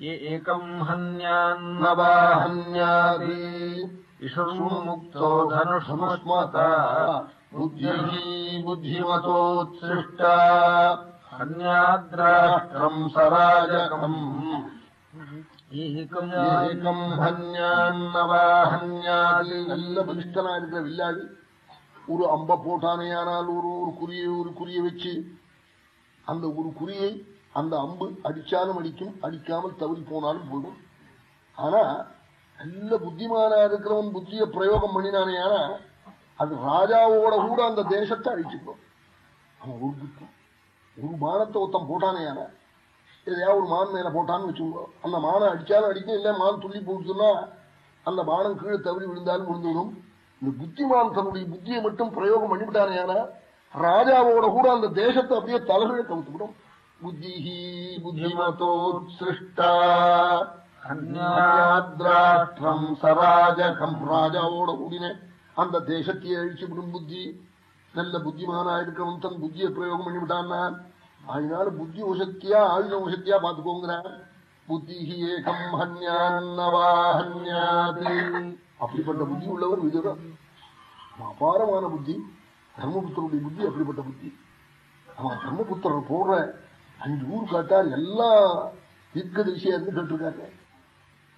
एकम् हन्यान्नवाहन्यादि நவாஹன்யாதி इषुर्मुक्तो धनुष्मता புத்திः புத்திமதோத்சிருஷ்டா हन्याद्राष्ट्रम् सराजकम् एकम् ஏகம் ஹன்யான்னவாஹன்யாதி நல்ல பலிஷ்டனா இருக்கிற வில்லாளி ஒரு அம்ப போட்டானேயானால் ஒரு ஒரு குறியை ஒரு குறியை வச்சு அந்த ஒரு குறியை அந்த அம்பு அடிச்சாலும் அடிக்கும் அடிக்காமல் தவறி போனாலும் போடும் ஆனா நல்ல புத்திமானா இருக்கிறவன் புத்திய பிரயோகம் பண்ணினானேயானா அது ராஜாவோட கூட அந்த தேசத்தை அழிச்சுக்கும். அவன் ஒரு ஒரு மானத்தை ஒருத்தன் போட்டானேயானா எதையாவது ஒரு மான் மேல போட்டான்னு வச்சுக்கோ. அந்த மானை அடிச்சாலும் அடிக்கும் இல்ல மான் துள்ளி போச்சுன்னா அந்த மானம் கீழே தவறி விழுந்தாலும் விழுந்துவிடும் இந்த புத்திமான் தன்னுடைய புத்தியை மட்டும் பிரயோகம் பண்ணிவிட்டானேயானா ராஜாவோட கூட அந்த தேசத்தை அப்படியே தலைகளை கவுத்துவிடும். புத்திமதோ சிருஷ்டா அந்யாத்ராஷ்டிரம் சராஜகம் ராஜாவோட கூடின அந்த தேசத்தையே அழிச்சு விடும் புத்தி நல்ல புத்திமானா இருக்கிறவன் தன் புத்தியை பிரயோகம் பண்ணிவிட்டான்னா அதனால புத்தி உசத்தியா ஆயுத உசத்தியா பாத்துக்கோங்கிறான் புத்தி ஏகம் ஹன்யான்னவாஹன்யாதி அப்படிப்பட்ட புத்தி உள்ளவர் விதுரர் அபாரமான புத்தி தர்மபுத்தருடைய புத்தி அப்படிப்பட்ட புத்தி அவன் தர்மபுத்திரர் போடுற அஞ்சு ஊர் காட்டார் எல்லாம் தீர்க்கதரிசியா இருந்து கேட்டிருக்காங்க.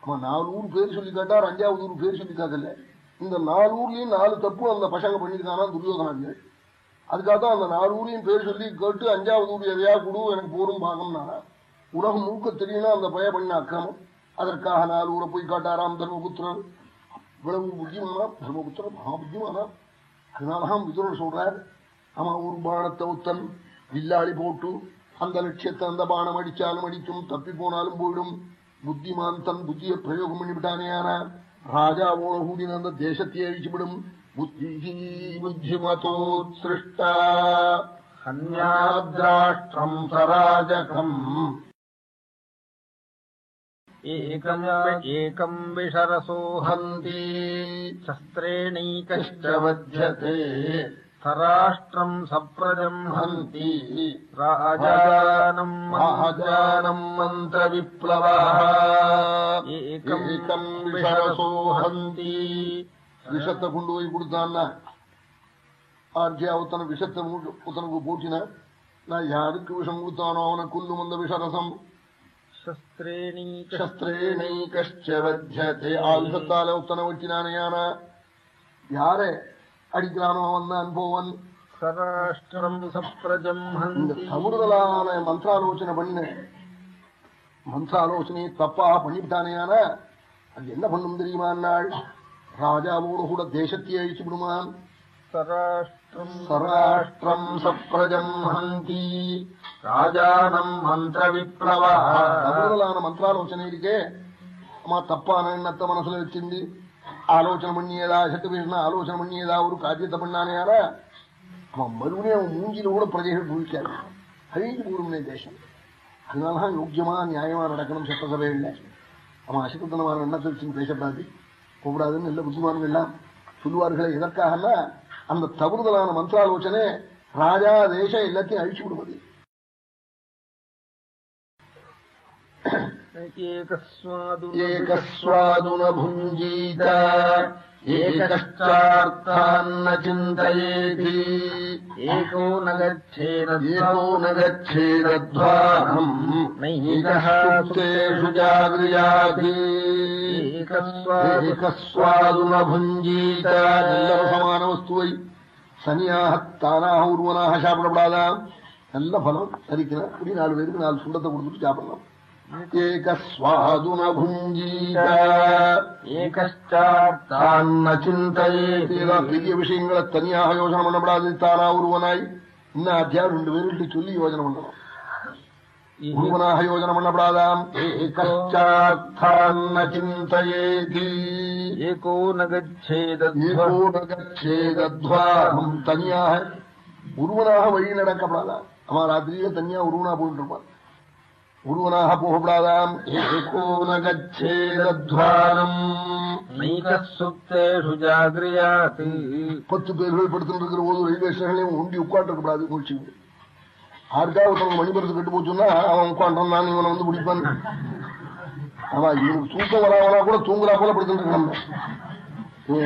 ஆமா நாலு ஊர் பேர் சொல்லி காட்டார் அஞ்சாவது ஊர் பேர் சொல்லி காக்கல இந்த நாலு ஊர்லயும் நாலு தப்பு அந்த பசங்க பண்ணிருக்கானா துரியோதனாங்க அதுக்காக தான் அந்த நாலு ஊரையும் பேர் சொல்லி கேட்டு அஞ்சாவது ஊர் எதையா கொடு எனக்கு போரும் பாகம்னா உலகம் மூக்க தெரியும்னா அந்த பய பண்ண அக்கிரமம். அதற்காக நாலு ஊரை போய் காட்டாராம் தர்மபுத்திரன். இவ்வளவு புத்தியமானா தர்மபுத்திரன் மகாபுத்தியமானா அதனாலதான் விதுரர் சொல்றார் ஆமா ஒரு பானத்தை உத்தன் வில்லாளி போட்டு அந்த லட்சியத்தை அந்த பானம் அடிச்சாலும் அடிக்கும் தப்பி போனாலும் போயிடும் புத்திமான் தன் புத்தியை பிரயோகம் பண்ணிவிட்டானேயானா ராஜாவோட கூடின அந்த தேசத்தை அழிச்சுவிடும் புத்தி புத்திமதோத்சிருஷ்டா हन्याद्राष्ट्रम् सराजकम् एकम् एकम् विशरसो हन्ति शस्त्रेणैकश्च वध्यते तराष्ट्रम् सप्रजम्हन्ति राजानम् महाजानम् मन्त्रविप्लवः एकम् विषरसो విషత్త విషత్తగుండు ఇప్పుడు దాన్న ఆర్జే అవతన విషత్తము ఉతనకు పూచిన నా యాడుకు విషముతానో అవున కుల్లు ముంద విషరసం శస్త్రేణీ వధ్యతే. ఆ విషత్తాల ఉత్తన వచ్చినానయాన యారే? அடிக்கிறானோ வந்தான் போவன். இந்த சமுதான மந்திராலோசனை பண்ணு. மந்திராலோசனையை தப்பா பண்ணிவிட்டானேயான அது என்ன பண்ணும் தெரியுமா நாள் ராஜாவோடு கூட தேசத்தை அழிச்சு விடுமான் சராஷ்டிரம் சப்ரஜம் ஹந்தி. ராஜானம் மந்திர விப்ளவ சமுதான மந்திராலோசனை இருக்கே. அம்மா தப்பான எண்ணத்தை மனசுல வச்சிருந்து ஆலோசனை பண்ணியதா சட்டு பேசினா ஆலோசனை பண்ணியதா ஒரு காரியத்தை பண்ணானேயாரா அவன் மறுபடியும் அவன் மூஞ்சில கூட பிரஜைகள் பூவிக்காது அழிஞ்சு கூறுமே தேசம். அதனாலதான் யோக்கியமா நியாயமா நடக்கணும் சட்டசபைகள்ல அவன் அசுத்தனமான எண்ணத்தை வச்சு பேசப்படாது. கூப்பிடாதுன்னு நல்ல புத்திமான்கள் எல்லாம் சொல்லுவார்களே எதற்காகனா அந்த தவறுதலான மந்திராலோசனை ராஜா தேசம் எல்லாத்தையும் அழிச்சு விடுவது एकस्वादुन भुञ्जीत एकश्चार्थान्न चिन्तयेति ஏகோ நகச்சேன एको न गच्छेदध्वानम् नैकः सुप्तेषु जागृयाति ஏகஸ்வாது एकस्वादुन भुञ्जीत நல்ல ரசமான வஸ்துவை சனியாக தானாக ஒருவனாக சாப்பிடப்படாதான் நல்ல பலம் சரிக்கிறேன் இப்படி நாலு பேருக்கு நாலு சுண்டத்தை கொடுத்துட்டு சாப்பிடலாம் ఏకస్వాదున భుంజీత ఏకశ్చార్థాన్న சிந்தேத் பெரிய விஷயங்களை தனியாக யோசனை பண்ணப்படாது தானா ஒருவனாய் இன்னும் அத்தியாயம் ரெண்டு பேருக்கு சொல்லி யோஜனை பண்ணலாம் ஒருவனாக யோஜனை பண்ணப்படாதாம் ஏகச்சார்த்தான்ன சிந்தையேதி ஏகோ நகச்சேதோ நகச்சேதத்வாகம் தனியாக ஒருவனாக வழி நடக்கப்படாதா அவன் ராத்திரியில தனியா ஒருவனா போயிட்டு இருப்பான் ஒருவனாக போகப்படாதாம் பத்து பேர்கள் படுத்துட்டு இருக்கிற போது ரயில்வே ஸ்டேஷன்லயும் ஒண்டி உட்காந்துருக்கப்படாது மூழ்ச்சி யாருக்காவது ஒருத்தவங்க மணிபரத்து கட்டு போச்சுன்னா அவன் உட்காண்டான் நான் இவனை வந்து பிடிப்பான். ஆமா இவனுக்கு தூக்கம் வராமனா கூட தூங்குறா போல படுத்துட்டு இருக்கான்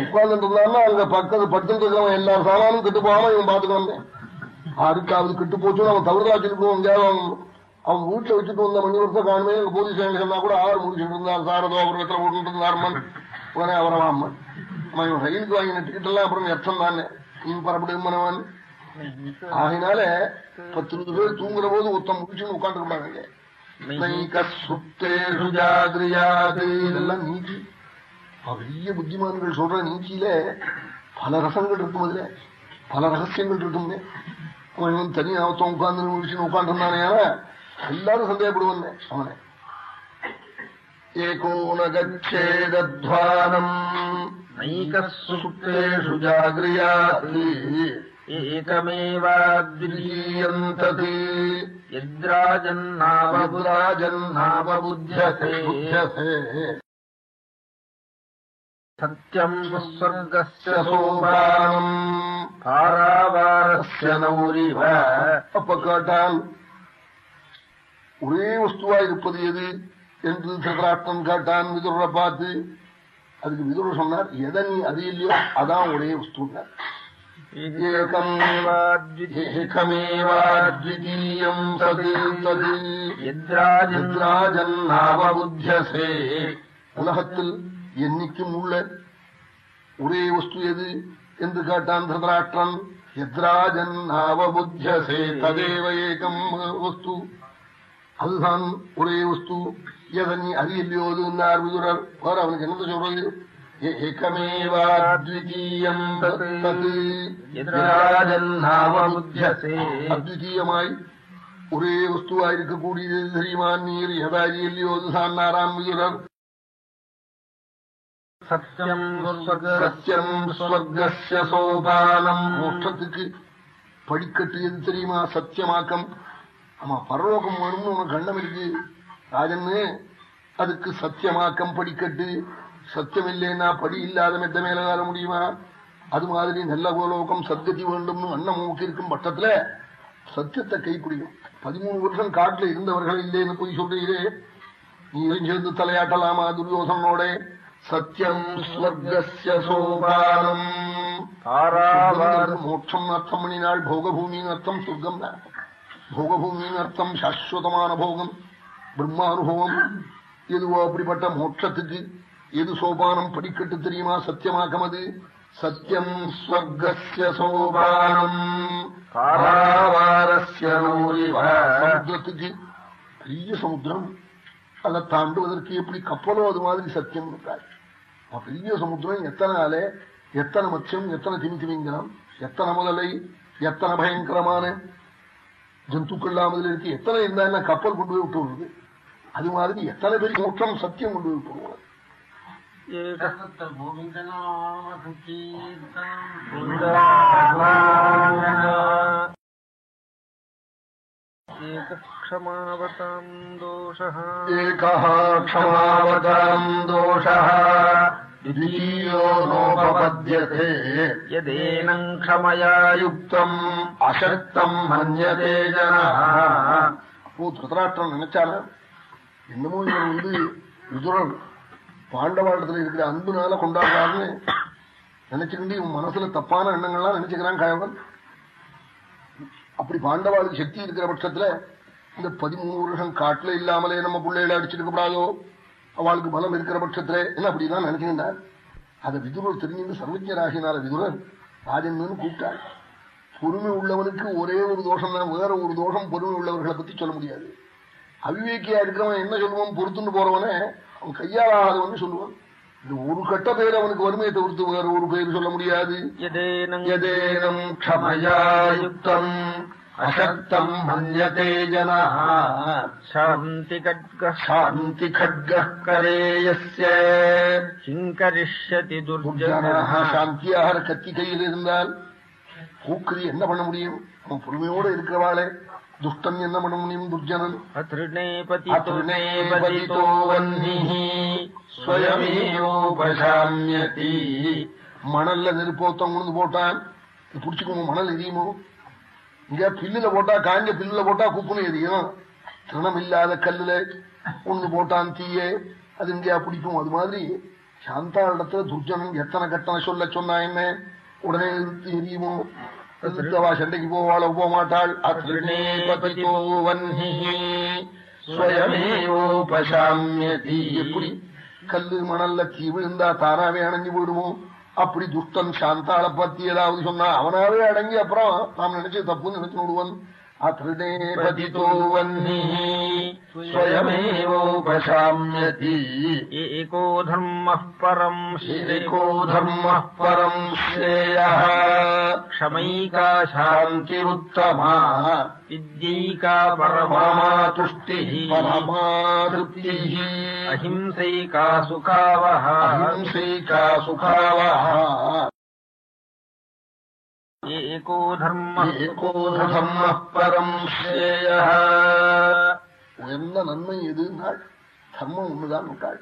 உட்கார்ந்துட்டு இருந்தான்னா அங்க பக்கத்து படுத்துட்டு இருக்கிறவன் எல்லா சாமானும் கெட்டு போகாம இவன் வந்தேன் யாருக்காவது கெட்டு போச்சுன்னு அவன் தவறுதா சொல்லிட்டு எங்கேயாவது அவன் வீட்டுல வச்சுட்டு வந்த மணி வருஷம் காணுமே எங்க போலீஸ் சொன்னா கூட ஆறு முடிச்சுட்டு இருந்தார் சாரதோ அவர் வெத்தலை போட்டு இருந்தார் உடனே அவரவா அம்மன் அவன் ரயிலுக்கு வாங்கின டிக்கெட் எல்லாம் அப்புறம் எத்தம் தானே இவன் பரப்படும் ஆகினால பத்து இருபது பேர் தூங்குற போது ஒருத்தன் முடிச்சுன்னு உட்காந்துருப்பாங்க இதெல்லாம் நீச்சி பெரிய புத்திமான்கள் சொல்ற நீச்சியில பல ரசங்கள் இருக்கும் அதுல. பல ரகசியங்கள் இருக்குமே அவன் இவன் தனியா அவத்தம் உட்கார்ந்து முடிச்சுன்னு உட்காந்துருந்தானே எல்லாரும் சந்தேகப்படுவாங்க அவனை ஏகோனகச்சேதத்வானம் नैकसुप्तेषु ஜாகிரியாத் एकमेवाद्वितीयम् तत् यद्राजन्नावबुराजन्नावबुध्यते सत्यम् स्वर्गस्य सोपानम् पारावारस्य नौरिव அப்ப கேட்டால் ஒரே வஸ்துவா இருப்பது எது? என்று திருதராட்டம் கேட்டான் விதுர பார்த்து. அதுக்கு விதுர சொன்னார் எதை நீ அது இல்லையோ அதான் ஒரே வஸ்துன்னார் ஏகமேவாத்விதீயம் சது சது எத்ராஜன் நாவபுத்தியசே உலகத்தில் என்னைக்கும் உள்ள ஒரே வஸ்து எது? என்று கேட்டான் திருதராட்டன் எத்ராஜன் நாவபுத்தியசே ததேவ ஏகம் வஸ்து. அதுதான் ஒரே வஸ்து எதை நீ அறியலையோ அது என்னார் விதுரர் வேற அவனுக்கு என்ன சொல்றது அத்விதீயமாய் ஒரே வஸ்துவாய் இருக்கக்கூடியது தெரியுமான் நீர் எதாரியல்லையோ அதுதான் நாராம் விதுரர் சத்தியம் சத்தியம் ஸ்வர்கசோபானம் படிக்கட்டு எது தெரியுமா? சத்தியமாக்கம் ஆமா பரலோகம் வேணும்னு உனக்கு கண்ணம் இருக்கு. ராஜன்னு அதுக்கு சத்தியமாக்கம் படிக்கட்டு. சத்தியம் இல்லைன்னா படி இல்லாத மெத்த மேல ஏற முடியுமா? அது மாதிரி நல்ல கோலோகம் சத்கதி வேண்டும்னு அண்ணன் மூக்கு இருக்கும் பட்டத்துல சத்தியத்தை கைப்பிடிக்கும் பதிமூணு வருஷம் காட்டுல இருந்தவர்கள் இல்லைன்னு போய் சொல்றீரே நீங்களும் சேர்ந்து தலையாட்டலாமா துரியோசனோட சத்தியம் ஸ்வர்கஸ்ய சோபானம். ஆராவார் மோட்சம் அர்த்தம் பண்ணினாள் போகபூமியின் அர்த்தம் சொர்க்கம் தான் போகபூமின்னு அர்த்தம் சாஸ்வதமான போகம் பிரம்மானுபவம் எதுவோ அப்படிப்பட்ட மோட்சத்துக்கு எது சோபானம் படிக்கட்டு தெரியுமா சத்தியமாக்கம் சத்தியம் ஸ்வர்கஸ்ய சோபானம் காராவாரஸ்ய சமுத்திரத்துக்கு பெரிய சமுத்திரம் அதை தாண்டுவதற்கு எப்படி கப்பலோ அது மாதிரி சத்தியம் இருக்காரு பெரிய சமுத்திரம் எத்தனை அலை எத்தனை மச்சம் எத்தனை திமி திமிதிமிங்கலம் எத்தனை முதலை எத்தனை பயங்கரமான ஜந்துக்கள்லாம் அதில் இருக்கு எத்தனை இருந்தாலும் கப்பல் கொண்டு போய் விட்டு வருது அது மாதிரி எத்தனை பேர் மோட்சம் சத்தியம் கொண்டு போய் போடுவாங்க ஏகமாவதாம் தோஷ दोषः एकः क्षमावताम् दोषः द्वितीयो नोपपद्यते यदेनम् क्षमया யுக்தம் அசக்தம் மன்யதே ஜனः அப்போ திருதராஷ்டிரம் நினைச்சால என்னமோ இவர் வந்து விதுரன் பாண்டவாண்டத்துல இருக்கிற அன்புனால கொண்டாடுறாருன்னு நினைச்சுக்கிட்டு இவன் மனசுல தப்பான எண்ணங்கள்லாம் நினைச்சுக்கிறான் கயவன் அப்படி பாண்டவாளுக்கு சக்தி இருக்கிற பட்சத்துல இந்த பதிமூணு வருஷம் காட்டுல இல்லாமலே நம்ம பிள்ளைகளை அடிச்சிருக்க கூடாதோ அவளுக்கு பலம் இருக்கிற பட்சத்துல என்ன அப்படிதான் நினைச்சுக்கிட்டார் அதை விதுரர் தெரிஞ்சு சர்வஜராகினால விதுரர். ராஜன்னு கூப்பிட்டாள் பொறுமை உள்ளவனுக்கு ஒரே ஒரு தோஷம் தான் வேற ஒரு தோஷம் பொறுமை உள்ளவர்களை பத்தி சொல்ல முடியாது. அவிவேக்கியா இருக்கிறவன் என்ன சொல்லுவான்? பொறுத்துன்னு போறவனே அவன் கையாளாதவன் சொல்லுவான். இந்த ஒரு கட்ட பேர் அவனுக்கு வறுமையை தவிர்த்து வேற ஒரு பேர் சொல்ல முடியாது. यदेनम् யதேனம் க்ஷமயா யுக்தம் அசக்தம் மன்யதே ஜனः शान्ति खड्गः சாந்தி खड्गः करे यस्य किम् करिष्यति துர்ஜனः दुर्जनः சாந்தியாக கத்தி கையில் இருந்தால் பூக்கரி என்ன பண்ண முடியும் அவன் பொறுமையோடு இருக்கிறவாளே துஷ்டன் என்ன பண்ண முடியும் துர்ஜனன் अतृणे अतृणे पतितो पतितो वह्निः स्वयमेवोपशाम्यति மணல்ல நெருப்போத்தம் உழுந்து போட்டான் புடிச்சுக்கோங்க மணல் எரியுமோ இங்க பில்லுல போட்டா காஞ்ச பில்லுல போட்டா குப்புன்னு எரியும். திருணம் இல்லாத கல்லுல ஒண்ணு போட்டான் தீயே. அது இங்கேயா பிடிக்கும். அது மாதிரி சாந்தா இடத்துல துர்ஜனன் எத்தனை கட்டணை சொல்ல சொன்னா என்ன? உடனே எரியுமோ? இழுத்தவா சண்டைக்கு போவாளோ? போக மாட்டாள் எப்படி? கல்லு மணல்ல தீ விழுந்தா தானாவே அணைஞ்சு போயிடுவோம். அப்படி துஷ்டன் சாந்தாளை பத்தி ஏதாவது சொன்னா அவனாவே அடங்கி அப்புறம் நாம் நினைச்சு தப்புன்னு நினைச்சு விடுவான் अत्रितो वह्निः स्वयमेवोपशाम्यति। एको धर्मः परम् एको धर्मः परम् श्रेयः। क्षमैका शान्तिरुत्तमा। विद्यैका परमातुष्टिः अहिंसैका सुखावः अहिंसैका सुखावः एको தர்ம ஏகோ பரம் ஸ்ரேய உயர்ந்த நன்மை எதுனால் தர்மம் ஒண்ணுதான் உண்டாள்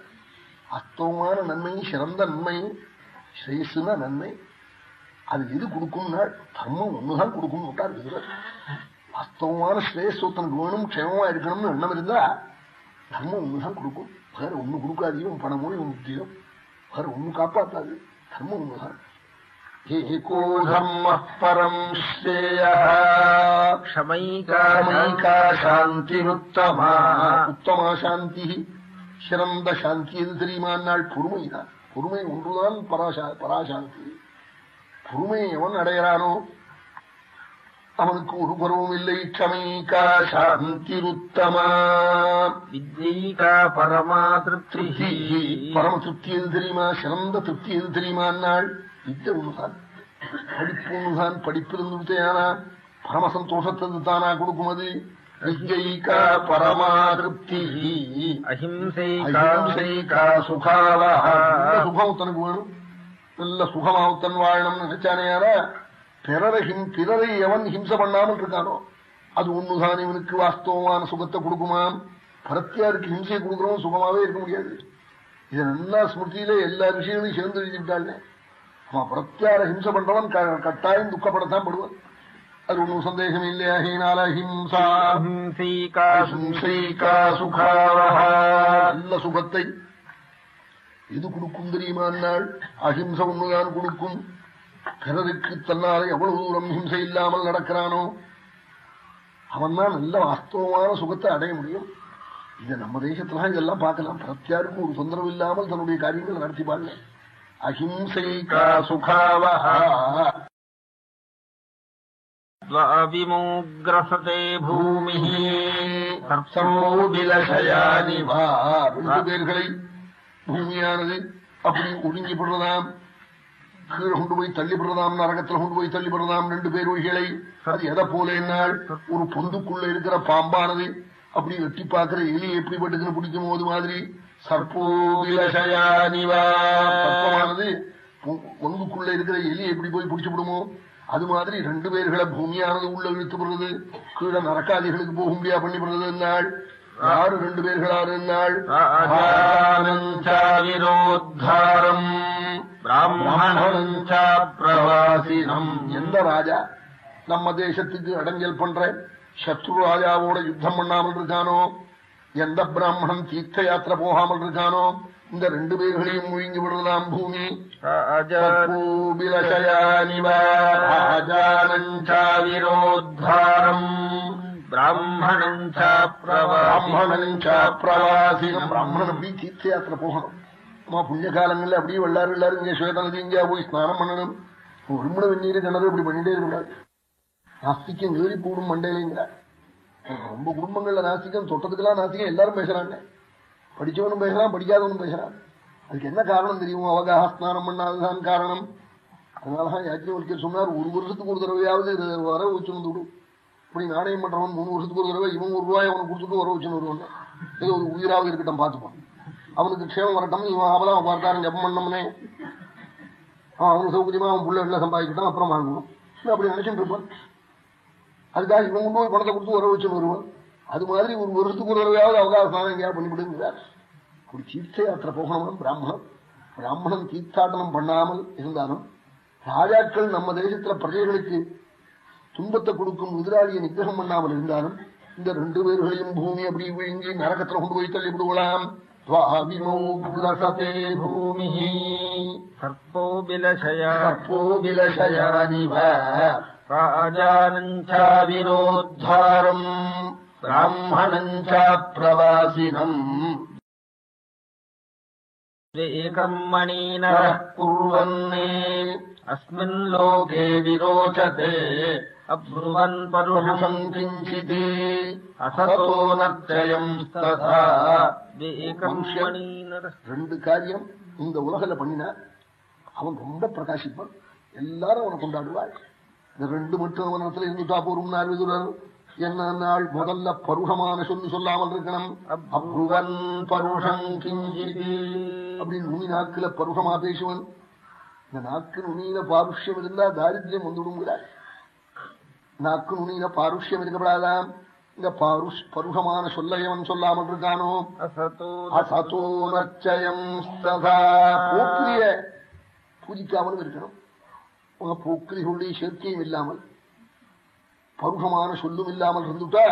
அஸ்தவமான நன்மை சிறந்த நன்மை ஸ்ரேயஸுனா நன்மை அது எது கொடுக்கும்னா தர்மம் ஒண்ணுதான் கொடுக்கும் விட்டார் இருக்கிறார் வாஸ்தவமான ஸ்ரேயஸ் ஒருத்தனுக்கு வேணும் க்ஷேமமா இருக்கணும்னு எண்ணம் இருந்தா தர்மம் ஒண்ணுதான் கொடுக்கும். வேற ஒண்ணு கொடுக்காது இவன் பணமோ வேற ஒண்ணு காப்பாற்றாது தர்மம் ஒண்ணுதான் ഹിഹികോ ധർമ്മ പരം ശ്രേയ ശമൈകാമൈകാ ശാന്തിരുത്തമാ ഉത്തമാ ശാന്തി சிறந்த சாந்தி எது தெரியுமானால் பொறுமைதான் பொறுமை ஒன்றுதான் பராசா பராசாந்தி பொறுமையை எவன் அடையிறானோ அவனுக்கு ஒரு பருவம் இல்லை சமைக்கா சாந்தி ருத்தமா வித்யைகா பரமா திருப்தி பரம திருப்தி எது தெரியுமா சிறந்த திருப்தி எது தெரியுமானால் வித்தை ஒண்ணுதான் படிப்பு ஒண்ணுதான் படிப்பிருந்து வித்தையானா பரமசந்தோஷத்தை தானா கொடுக்கும் அது நிஜைகா பரமாதிருப்தி. அஹிம்சைகா சுகாலா சுகம் தனக்கு வேணும். நல்ல சுகமாவுத்தன் வாழணும்னு நினைச்சானேயாரா பிறரை ஹிம் பிறரை எவன் ஹிம்ச பண்ணாமல் இருக்கானோ அது ஒண்ணுதான் இவனுக்கு வாஸ்தவமான சுகத்தை கொடுக்குமாம். பரத்தியாருக்கு ஹிம்சையை கொடுக்குறவன் சுகமாவே இருக்க முடியாது. இதை நல்லா ஸ்மிருதியில எல்லா விஷயங்களையும் சேர்ந்து எழுதிவிட்டாள் அவன் புறத்தியார ஹிம்சை பண்றவன் கட்டாயம் துக்கப்படத்தான் படுவான். அது ஒன்றும் சந்தேகம் இல்லையா ஹீனால நல்ல சுகத்தை எது கொடுக்கும் தெரியுமா நாள் அஹிம்சை ஒண்ணுதான் கொடுக்கும். பிறருக்கு தன்னால் எவ்வளவு தூரம் ஹிம்சை இல்லாமல் நடக்கிறானோ அவன் தான் நல்ல வாஸ்தவமான சுகத்தை அடைய முடியும். இதை நம்ம தேசத்துல இதெல்லாம் பார்க்கலாம். பிரத்யாருக்கும் ஒரு தொந்தரவு இல்லாமல் தன்னுடைய காரியங்கள் நடத்திப்பாங்க அஹிம்சைகா சுகாவஹா பூமி பேர்களை பூமியானது அப்படி ஒடுங்கிப்படுறதாம் கீழே கொண்டு போய் தள்ளிப்படுறதாம் நரகத்துல கொண்டு போய் தள்ளிப்படுறதாம் ரெண்டு பேர் வழிகளை அது எதை போல என்னால்? ஒரு பொந்துக்குள்ள இருக்கிற பாம்பானது அப்படி வெட்டி பாக்குற எலி எப்படி பட்டுக்குன்னு பிடிக்கும் போது மாதிரி சர்ப்போபிலஷயானிவா சர்ப்பமானது பொந்துக்குள்ள இருக்கிற எலி எப்படி போய் பிடிச்சுவிடுமோ அது மாதிரி ரெண்டு பேர்களை பூமியானது உள்ள இழுத்துப்படுறது கீழே நரக்காதிகளுக்கு போக முடியா பண்ணிவிடுறது என்னாள்? யாரு ரெண்டு பேர்களாரு என்னாள்? பிரவாசினம். எந்த ராஜா நம்ம தேசத்துக்கு அடங்கல் பண்ற சத்ரு ராஜாவோட யுத்தம் பண்ணாமல் இருக்கானோ? எந்த பிராமணன் தீர்த்த யாத்திரை போகாமல் இருக்கானோ இந்த ரெண்டு பேர்களையும் முழுங்கி விடுறதாம் பூமி. ராஜானஞ்சாவிரோத்தாரம் பிராமணஞ்சா பிராமணன் பிரவாசினம் பிராமணன் அப்படி தீர்த்த யாத்திரை போகணும் அம்மா புண்ணிய காலங்கள்ல அப்படியே வெள்ளாறு எல்லாரும் இங்க சுவேத நதி இங்கே போய் ஸ்நானம் பண்ணணும் விரும்பின வெந்நீர் கிணறு இப்படி பண்ணிட்டே இருக்கக்கூடாது நாஸ்திக்கம் ஏறி கூடும் மண்டையிலேங்கிறார் ரொம்ப குடும்பங்கள்ல நாஸ்திகம் தொட்டதுக்கெல்லாம் நாஸ்திகம் எல்லாரும் பேசுறாங்க. படிச்சவனும் பேசுறான் படிக்காதவனும் பேசுறான் அதுக்கு என்ன காரணம் தெரியும்? அவகாக ஸ்நானம் பண்ணாததான் காரணம். அதனாலதான் யாஜ்ஞவல்கர் சொன்னார் ஒரு வருஷத்துக்கு ஒரு தடவையாவது வர வச்சு வந்து விடும் இப்படி நாணயம் பண்றவன் மூணு வருஷத்துக்கு ஒரு தடவை இவன் ஒரு ரூபாய் அவனுக்கு கொடுத்துட்டு வர வச்சுன்னு வருவான் ஏதோ ஒரு உயிராக இருக்கட்டும் பார்த்துப்பான். அவனுக்கு க்ஷேமம் வரட்டும் இவன் அவதான் பார்த்தாரன் ஜப்பம் பண்ணோம்னே. அவன் அவனுக்கு சௌகரியமா அவன் புள்ள சம்பாதிக்கட்டும் அப்புறம் வாங்கணும். அப்படி நினைச்சுட்டு இருப்பான். அதுக்காக இவங்க போய் பணத்தை கொடுத்து உறவு வச்சு வருவோம். அது மாதிரி ஒரு வருஷத்துக்கு ஒரு தடவையாவது அவகாசம் எங்கேயா பண்ணிவிடுங்கிறார் அப்படி தீர்த்த யாத்திரை போகணும் பிராமணன். பிராமணன் தீர்த்தாடனம் பண்ணாமல் இருந்தாலும் ராஜாக்கள் நம்ம தேசத்துல பிரஜைகளுக்கு துன்பத்தை கொடுக்கும் எதிராளியை நிகிரகம் பண்ணாமல் இருந்தாலும் இந்த ரெண்டு பேர்களையும் பூமி அப்படி விழுங்கி நரகத்துல கொண்டு போய் தள்ளி விடுவலாம். சர்போ பிலசயா சர்போ பிலசயா विलशया சர்ப்போ விலசயானிவ राजानञ्चाविरोद्धारम् பிராமணம் பிரவாசினம் एकम् मणिनरः कुर्वन्ने अस्मिन् लोके विरोचते अब्रुवन् परुषम् பருஷம் கிஞ்சித் असतो नर्चयम् तथा एकम् மனுஷன் मणिनरः ரெண்டு காரியம் இந்த உலகில பண்ணினா அவன் ரொம்ப பிரகாசிப்பான் எல்லாரும் அவனை கொண்டாடுவாள் இந்த ரெண்டு மட்டும் மனத்துல இருந்துட்டா போரும் நார்விதுரர் என்ன நாள் முதல்ல பருஷமான சொல்லி சொல்லாமல் இருக்கணும். அப்ருவன் பருஷம் கிஞ்சிதி. அப்படின்னு நுனி நாக்குல பருஷமா பேசுவன். இந்த நாக்கு நுனியில பாருஷ்யம் இருந்தா தாரித்யம் வந்துடுங்கிறார் நாக்கு நுனியில பாருஷ்யம் இருக்கப்படாதான் இந்த பாருஷ் பருஷமான சொல்லயவன் சொல்லாமல் இருக்கானோ? அசதோ நச்சயம் பூஜிக்காமலும் இருக்கணும். உனக்கு பொக்கிரி சொல்லி சேர்க்கையும் இல்லாமல் பருஷமான சொல்லும் இல்லாமல் இருந்துட்டா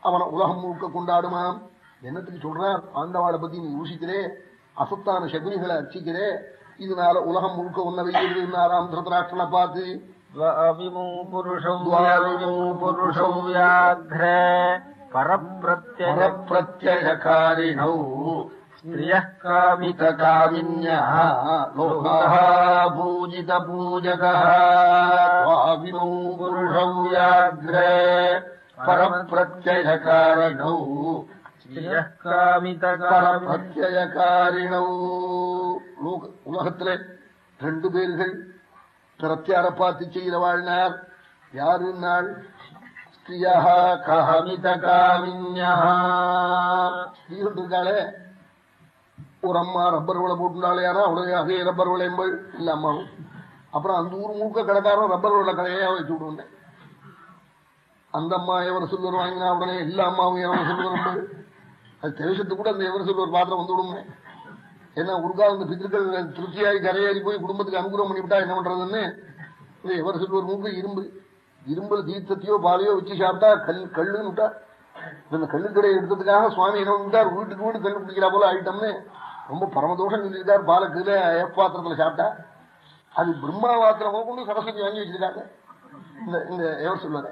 அவனை உலகம் முழுக்க கொண்டாடுமாம். என்னத்துக்கு சொல்றான் ஆண்டவாளை பத்தி நீ யோசிக்கிறே அசத்தான சகுனிகளை அர்ச்சிக்கிறே இதனால உலகம் முழுக்க ஒன்ன வைக்கிறதுனாராம் திருதராஷ்டனை பார்த்து பரப்பிரத்யகாரிணௌ प्रियः कामितकामिन्यः लोकः पूजितपूजकः स्वामिनौ पुरुषौ व्याघ्रे परप्रत्ययकारणौ प्रियः कामितकामित्ययकारिणौ ലോക ഉലകത്തിലെ രണ്ടു പേരുകൾ പ്രത്യാരപ്പാത്തിച്ചയിൽ വാഴ്ന്നാർ യാറിനാൾ സ്ത്രീയ കാമിത കാമിന്യ സ്ത്രീ കൊണ്ടിരിക്കാളെ ஒரு அம்மா ரப்பர் விலை போட்டுனாலே ஆனா அதே ரப்பர் விலை என்பது இல்ல அம்மாவும் அப்புறம் அந்த ஊர் முழுக்க கடைக்காரன் ரப்பர் விலை கடையா வச்சு விடுவேன். அந்த அம்மா எவர் சில்வர் வாங்கினா உடனே எல்லா அம்மாவும் எவர் சில்வர் என்பது அது தேசத்துக்கு கூட அந்த எவர் சில்வர் பாத்திரம் வந்து விடுமே. ஏன்னா உருகா அந்த பித்திருக்கள் திருப்தியாகி கரையேறி போய் குடும்பத்துக்கு அனுகூலம் பண்ணிவிட்டா என்ன பண்றதுன்னு? இது எவர் சில்வர் மூக்கு இரும்பு. இரும்புல தீர்த்தத்தையோ பாலையோ வச்சு சாப்பிட்டா கல் கல்லுன்னு விட்டா. இந்த கல்லுக்கடையை எடுத்ததுக்காக சுவாமி என்ன பண்ணிட்டார்? வீட்டுக்கு வீடு கல் குடிக்கிறா போல ஆயிட்டோம்னு. ரொம்ப பரமதோஷம் செஞ்சுக்கிட்டார் பாலத்துல ஏப்பாத்திரத்துல சாப்பிட்டா அது பிரம்மா பாத்திரம் போகணும் சரஸ்வதி வாங்கி வச்சிருக்காங்க. இந்த இந்த எவர் சொல்லுவாரு?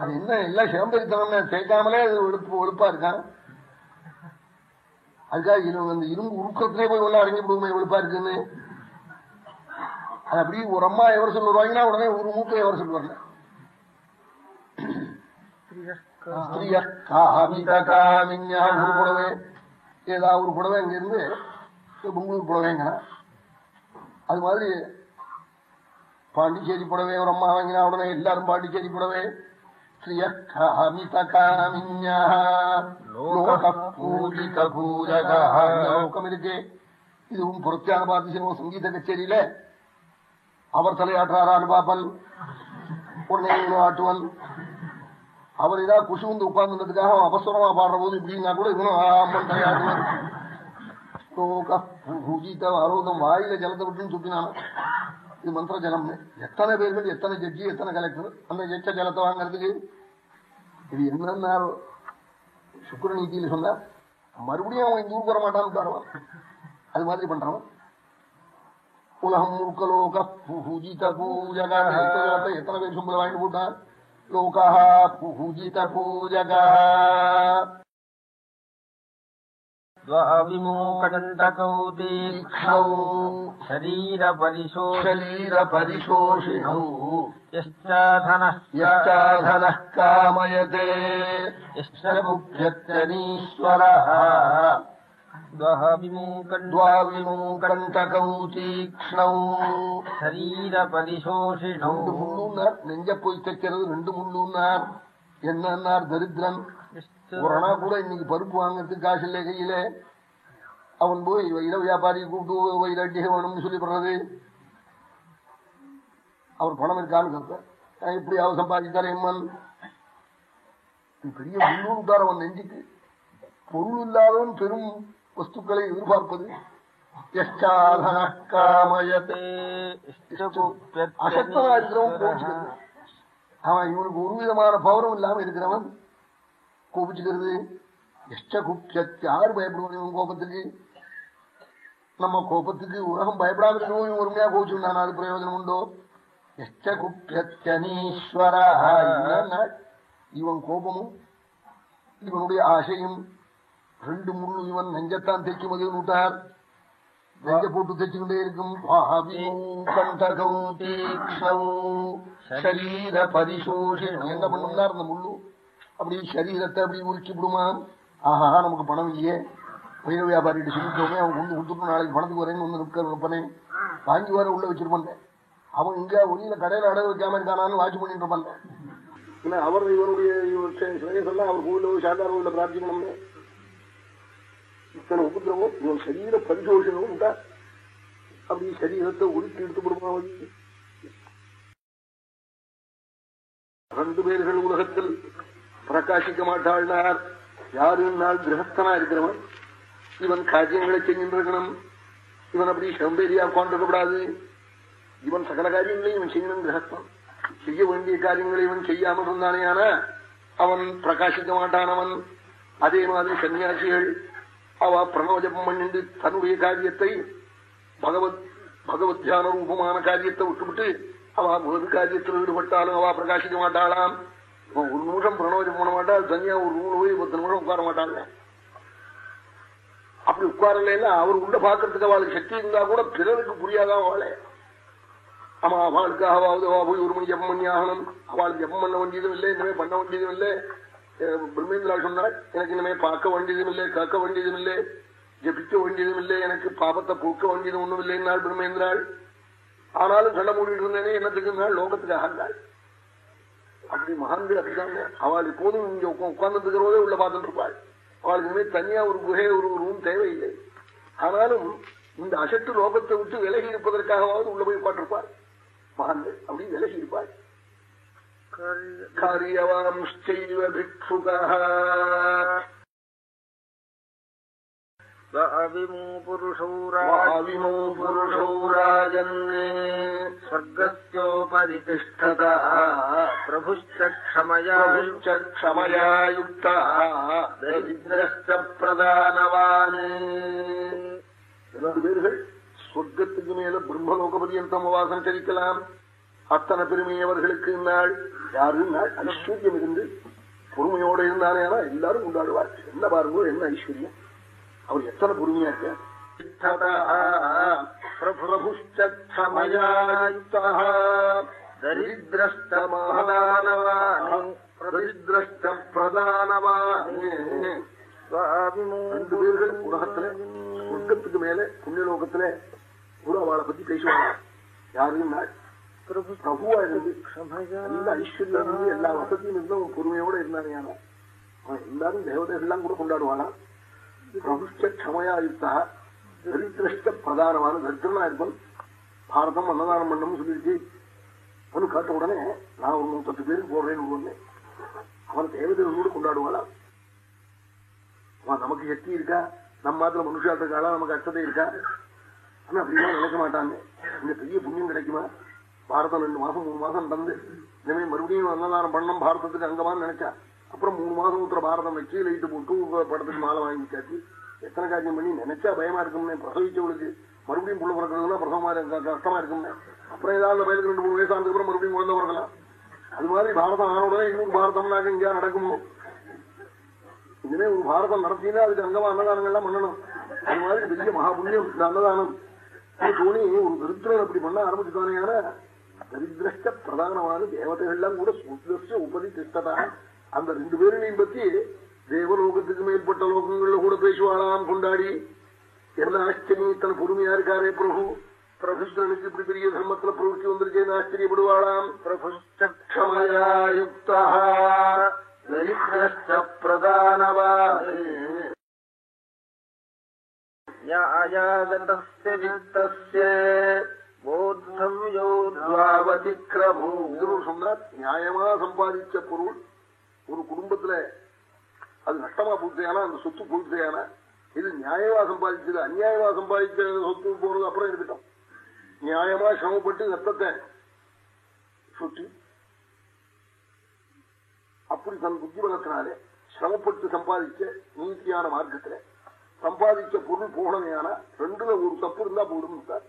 அது என்ன எல்லாம் சிலம்பரித்தனம் தேய்க்காமலே அது ஒழுப்பு ஒழுப்பா இருக்கான். அதுக்காக அந்த இரும்பு உருக்கத்திலே போய் உள்ள அடங்கி விடுவோமே ஒழுப்பா இருக்குன்னு. அது அப்படியே ஒரு அம்மா எவர் சொல்லுவாங்கன்னா உடனே ஒரு மூக்க எவர் சொல்லுவாங்க. ஸ்திரீய காமிதா காமிஞான் கூடவே ஏதாவது ஒரு புடவை அங்க இருந்து பெங்களூர் புடவைங்க. அது மாதிரி பாண்டிச்சேரி புடவை ஒரு அம்மா வாங்கினா உடனே எல்லாரும் பாண்டிச்சேரி புடவை. லோகம் இருக்கு. இதுவும் புரட்சியான பார்த்து சங்கீத கச்சேரியில அவர் தலையாற்றாரான்னு பாப்பன் உடனே ஆட்டுவன் அவர் ஏதாவது குஷி வந்து உட்கார்ந்துன்றதுக்காக அவன் அபஸ்வரமா பாடுற போது இப்படின்னா கூட இவனும் ஆமன் தலையாட்டுவன் லோக வாயில ஜலத்தை விட்டுன்னு சுத்தினான. இது மந்திர ஜலம். எத்தனை பேர்கள் எத்தனை ஜட்ஜி எத்தனை கலெக்டர் அந்த ஜட்ஜ ஜலத்தை வாங்கறதுக்கு இது என்னன்னா சுக்கர நீதியில சொன்னார். மறுபடியும் அவன் இந்த ஊருக்கு வர மாட்டான்னு அது மாதிரி பண்றவன். உலகம் முழுக்க லோக பூஜித பூஜகா எத்தனை பேர் சும்பல வாங்கிட்டு போட்டான்? लोकः कूजितकूजकः द्वाविमोकण्टकौ तीक्ष्णौ शरीरपरिशोषरीरपरिशोषिणौ यश्च धनः यश्च धनः कामयते। यः सर्वभ्यत्यनीश्वरः ீக்ஷ்ணௌ சரீர பரிசோஷிணௌ நெஞ்ச போய் தைக்கிறது ரெண்டு முன்னூன்னார். என்னன்னார் தரித்திரன்? ஒரு அணா கூட இன்னைக்கு பருப்பு வாங்கறதுக்கு காசு இல்லை கையில. அவன் போய் வைர வியாபாரி கூப்பிட்டு வைர அட்டிகை வேணும்னு சொல்லி படுறது. அவர் பணம் இருக்கான்னு கேட்பேன் எப்படி அவ சம்பாதித்தார் எம்மன் பெரிய முன்னூறுக்காரவன் நெஞ்சுக்கு. பொருள் இல்லாதவன் பெரும் வஸ்துக்களை எதிர்பார்ப்பது அசத்தனா இருக்கிறவன் அவன் இவனுக்கு ஒரு விதமான பௌரம் இல்லாம இருக்கிறவன் கோபிச்சுக்கிறது எஷ்ட குப்சத் யாரு பயப்படுவான் இவன் கோபத்துக்கு நம்ம கோபத்துக்கு உலகம் பயப்படாம இருக்கவும் இவன் உரிமையா கோபிச்சுருந்தான் அது பிரயோஜனம் உண்டோ எஷ்ட குப்சனீஸ்வர இவன் கோபமும் இவனுடைய ஆசையும் ரெண்டு முள்ளு இவன் நெஞ்சத்தான் தைக்கும் மகிழ் விட்டார் நெஞ்ச போட்டு தைச்சுக்கிட்டே இருக்கும். சரீர பரிசோஷம் என்ன பண்ணும்னா அந்த முள்ளு அப்படி சரீரத்தை அப்படி உருக்கி விடுமா? ஆஹா நமக்கு பணம் இல்லையே. பயிர வியாபாரிகிட்ட சொல்லிட்டோமே அவன் கொண்டு கொடுத்துட்டு நாளைக்கு பணத்துக்கு வரேன்னு வந்து நிற்க நிற்பனேன் வாங்கி வர உள்ள வச்சிருப்பான். அவன் இங்க ஒளியில கடையில அடகு வைக்காம இருக்கானான்னு வாட்சி பண்ணிட்டு இருப்பான். அவர் இவருடைய சிலையெல்லாம் அவர் கோவில சாதாரண கோவில பிரார்த்திக்கணும் இத்தனை உபதிரவம் இவன் சரீர பரிசோஷனும் உண்டா? அப்படி சரீரத்தை உருட்டி எடுத்து விடுமா ரெண்டு பேர்கள் உலகத்தில் பிரகாசிக்க மாட்டாள்னார் யாருன்னால் கிரகஸ்தனா இருக்கிறவன்? இவன் காரியங்களை செஞ்சிருக்கணும் இவன் அப்படி சம்பேரியா உட்காந்துருக்கப்படாது இவன் சகல காரியங்களையும் இவன் செய்யணும் கிரகஸ்தன். செய்ய வேண்டிய காரியங்களை இவன் செய்யாமல் இருந்தானே ஆனா அவன் பிரகாசிக்க மாட்டானவன் அதே மாதிரி சன்னியாசிகள் அவ பிரணவஜபம் பண்ணிண்டு தன்னுடைய காரியத்தை பகவத் பகவத் தியான ரூபமான காரியத்தை விட்டுவிட்டு அவ வேறு காரியத்தில் ஈடுபட்டாலும் அவ பிரகாசிக்க மாட்டாளாம். ஒரு நிமிஷம் பிரணவஜம் பண்ண மாட்டாள் தனியா ஒரு நூல் போய் பத்து நிமிஷம் உட்கார மாட்டாங்க. அப்படி உட்காரல அவர் உள்ள பாக்குறதுக்கு அவளுக்கு சக்தி இருந்தா கூட பிறருக்கு புரியாதான் அவளே? ஆமா அவளுக்கு அவாவது அவா போய் ஒரு மணி ஜப்பம் பண்ணி ஆகணும். அவளுக்கு ஜப்பம் பண்ண வேண்டியதும் இல்லை இனிமே பண்ண வேண்டியதும் இல்லை. பிரம்மேந்திரா சொன்னாள் எனக்கு இனிமே பார்க்க வேண்டியதும் இல்லை காக்க வேண்டியதும் இல்லை ஜபிக்க வேண்டியதும் இல்லை எனக்கு பாபத்தை போக்க வேண்டியது ஒண்ணும் இல்லைன்னாள் பிரம்மேந்திராள் ஆனாலும் சண்டை மூடிட்டு இருந்தேனே என்னத்துக்கு லோகத்துக்காக இருந்தாள் அப்படி மகான்கள் அப்படிதாங்க அவள் எப்போதும் இங்க உட்கார்ந்து இருக்கிறதே உள்ள பார்த்துட்டு இருப்பாள் அவளுக்கு இனிமே தனியா ஒரு குகை ஒரு ரூம் தேவையில்லை ஆனாலும் இந்த அசட்டு லோகத்தை விட்டு விலகி இருப்பதற்காகவாவது உள்ள போய் உட்காந்துருப்பாள் மகான்கள் அப்படி விலகி இருப்பாள் காரியவாம்ச்சைவ பிக்ஷுகா அவிமோ புருஷௌராவிமோ புருஷௌராஜன் ஸ்வர்கோபரிதிஷ்டத பிரபுச்சமயுக்த தரிதிரஸ்த பிரதானவான் இரண்டு பேர்கள் சொர்க்கத்துக்கு மேல பிரம்மலோக பரியந்தம் வாசம் தெரிக்கலாம் அத்தனை பெருமை அவர்களுக்கு நாள் யாரு நாள் ஐஸ்வர்யம் இருந்து பொறுமையோட இருந்தானே எல்லாரும் கொண்டாடுவார். என்ன பாருங்க என்ன ஐஸ்வர்யம். அவர் எத்தனை பொறுமையா இருக்க உலகத்துல சொர்க்கத்துக்கு மேல புண்ணியலோகத்துல கூட அவளை பத்தி பேசுவாங்க யாருன்னா பிரபுவா இருந்து எல்லா ஐஸ்வர்யம் இருந்து எல்லா வசதியும் இருந்து அவன் பொறுமையோட இருந்தானே அவன் எல்லாரும் தேவதைகள்லாம் கூட கொண்டாடுவானா? பிரபுஷ்ட க்ஷமையா யுக்தா தரித்திரஷ்ட பிரதானமான தரித்திரனா இருப்பன். பாரதம் அன்னதானம் பண்ணணும் சொல்லிட்டு அவனு காட்ட உடனே நான் ஒரு நூத்தத்து பேருக்கு போடுறேன்னு ஒண்ணு அவன் தேவதைகளோடு கொண்டாடுவாளா அவன் நமக்கு சக்தி இருக்கா? நம்ம மாத்திர மனுஷாத்துக்காளா நமக்கு அச்சதை இருக்கா? ஆனா அப்படிலாம் நினைக்க மாட்டாங்க இந்த பெரிய புண்ணியம் கிடைக்குமா? பாரதம் ரெண்டு மாசம் மூணு மாசம் நடந்து. இனிமே மறுபடியும் அன்னதானம் பண்ணணும் பாரதத்துக்கு அங்கமா நினைச்சா அப்புறம் மூணு மாசம் ஊத்துற பாரதம் வச்சு லைட்டு போட்டு படத்துக்கு மாலை வாங்கி காட்டி எத்தனை காரியம் பண்ணி நினைச்சா பயமா இருக்கும்னே பிரசவிச்சவளுக்கு மறுபடியும் புள்ள பிறக்கிறதுனா பிரசவமா கஷ்டமா இருக்கும்னே. அப்புறம் ஏதாவது வயலுக்கு ரெண்டு மூணு வயசு ஆனதுக்கு அப்புறம் மறுபடியும் குழந்தை பிறக்கலாம். அது மாதிரி பாரதம் ஆன உடனே இன்னொரு பாரதம்னாக்க இங்கே நடக்குமோ? இனிமே ஒரு பாரதம் நடத்தினா அதுக்கு அங்கமா அன்னதானங்கள்லாம் பண்ணணும். அது மாதிரி பெரிய மகாபுண்ணியம் இந்த அன்னதானம். தோணி ஒரு தரித்திரன் அப்படி பண்ண ஆரம்பிச்சுட்டானே தரித்திரஷ்ட பிரதானமான தேவதைகள்லாம் கூட சுத்திரஷ்ட உபதி திஷ்டதான் அந்த ரெண்டு பேரையும் பத்தி தேவலோகத்துக்கு மேற்பட்ட லோகங்கள்ல கூட பேசுவாளாம் கொண்டாடி. என்ன ஆச்சரியம் இத்தனை பொறுமையா இருக்காரே பிரபு. பிரபுஷ்டனுக்கு இப்படி பெரிய தர்மத்துல பிரவൃத்தி வந்திருக்கேன்னு ஆச்சரியப்படுவாளாம். பிரபுஷ்டமயா யுக்தா தரித்திரஷ்ட நியாயமா சம்பாதிச்ச பொருள் ஒரு குடும்பத்துல அது நஷ்டமா போச்சேனா அந்த சொத்து போச்சேனா இது நியாயமா சம்பாதிச்சது அநியாயமா சம்பாதிச்ச சொத்து போறது அப்புறம் எடுத்துட்டோம். நியாயமா சிரமப்பட்டு ரத்தத்தை சுட்டு அப்படி தன் புத்தி பலத்தினாலே சிரமப்பட்டு சம்பாதிச்ச நீதியான மார்க்கத்துல சம்பாதிச்ச பொருள் போகணுமே ஆனா ரெண்டுல ஒரு தப்பு இருந்தா போடும் சார்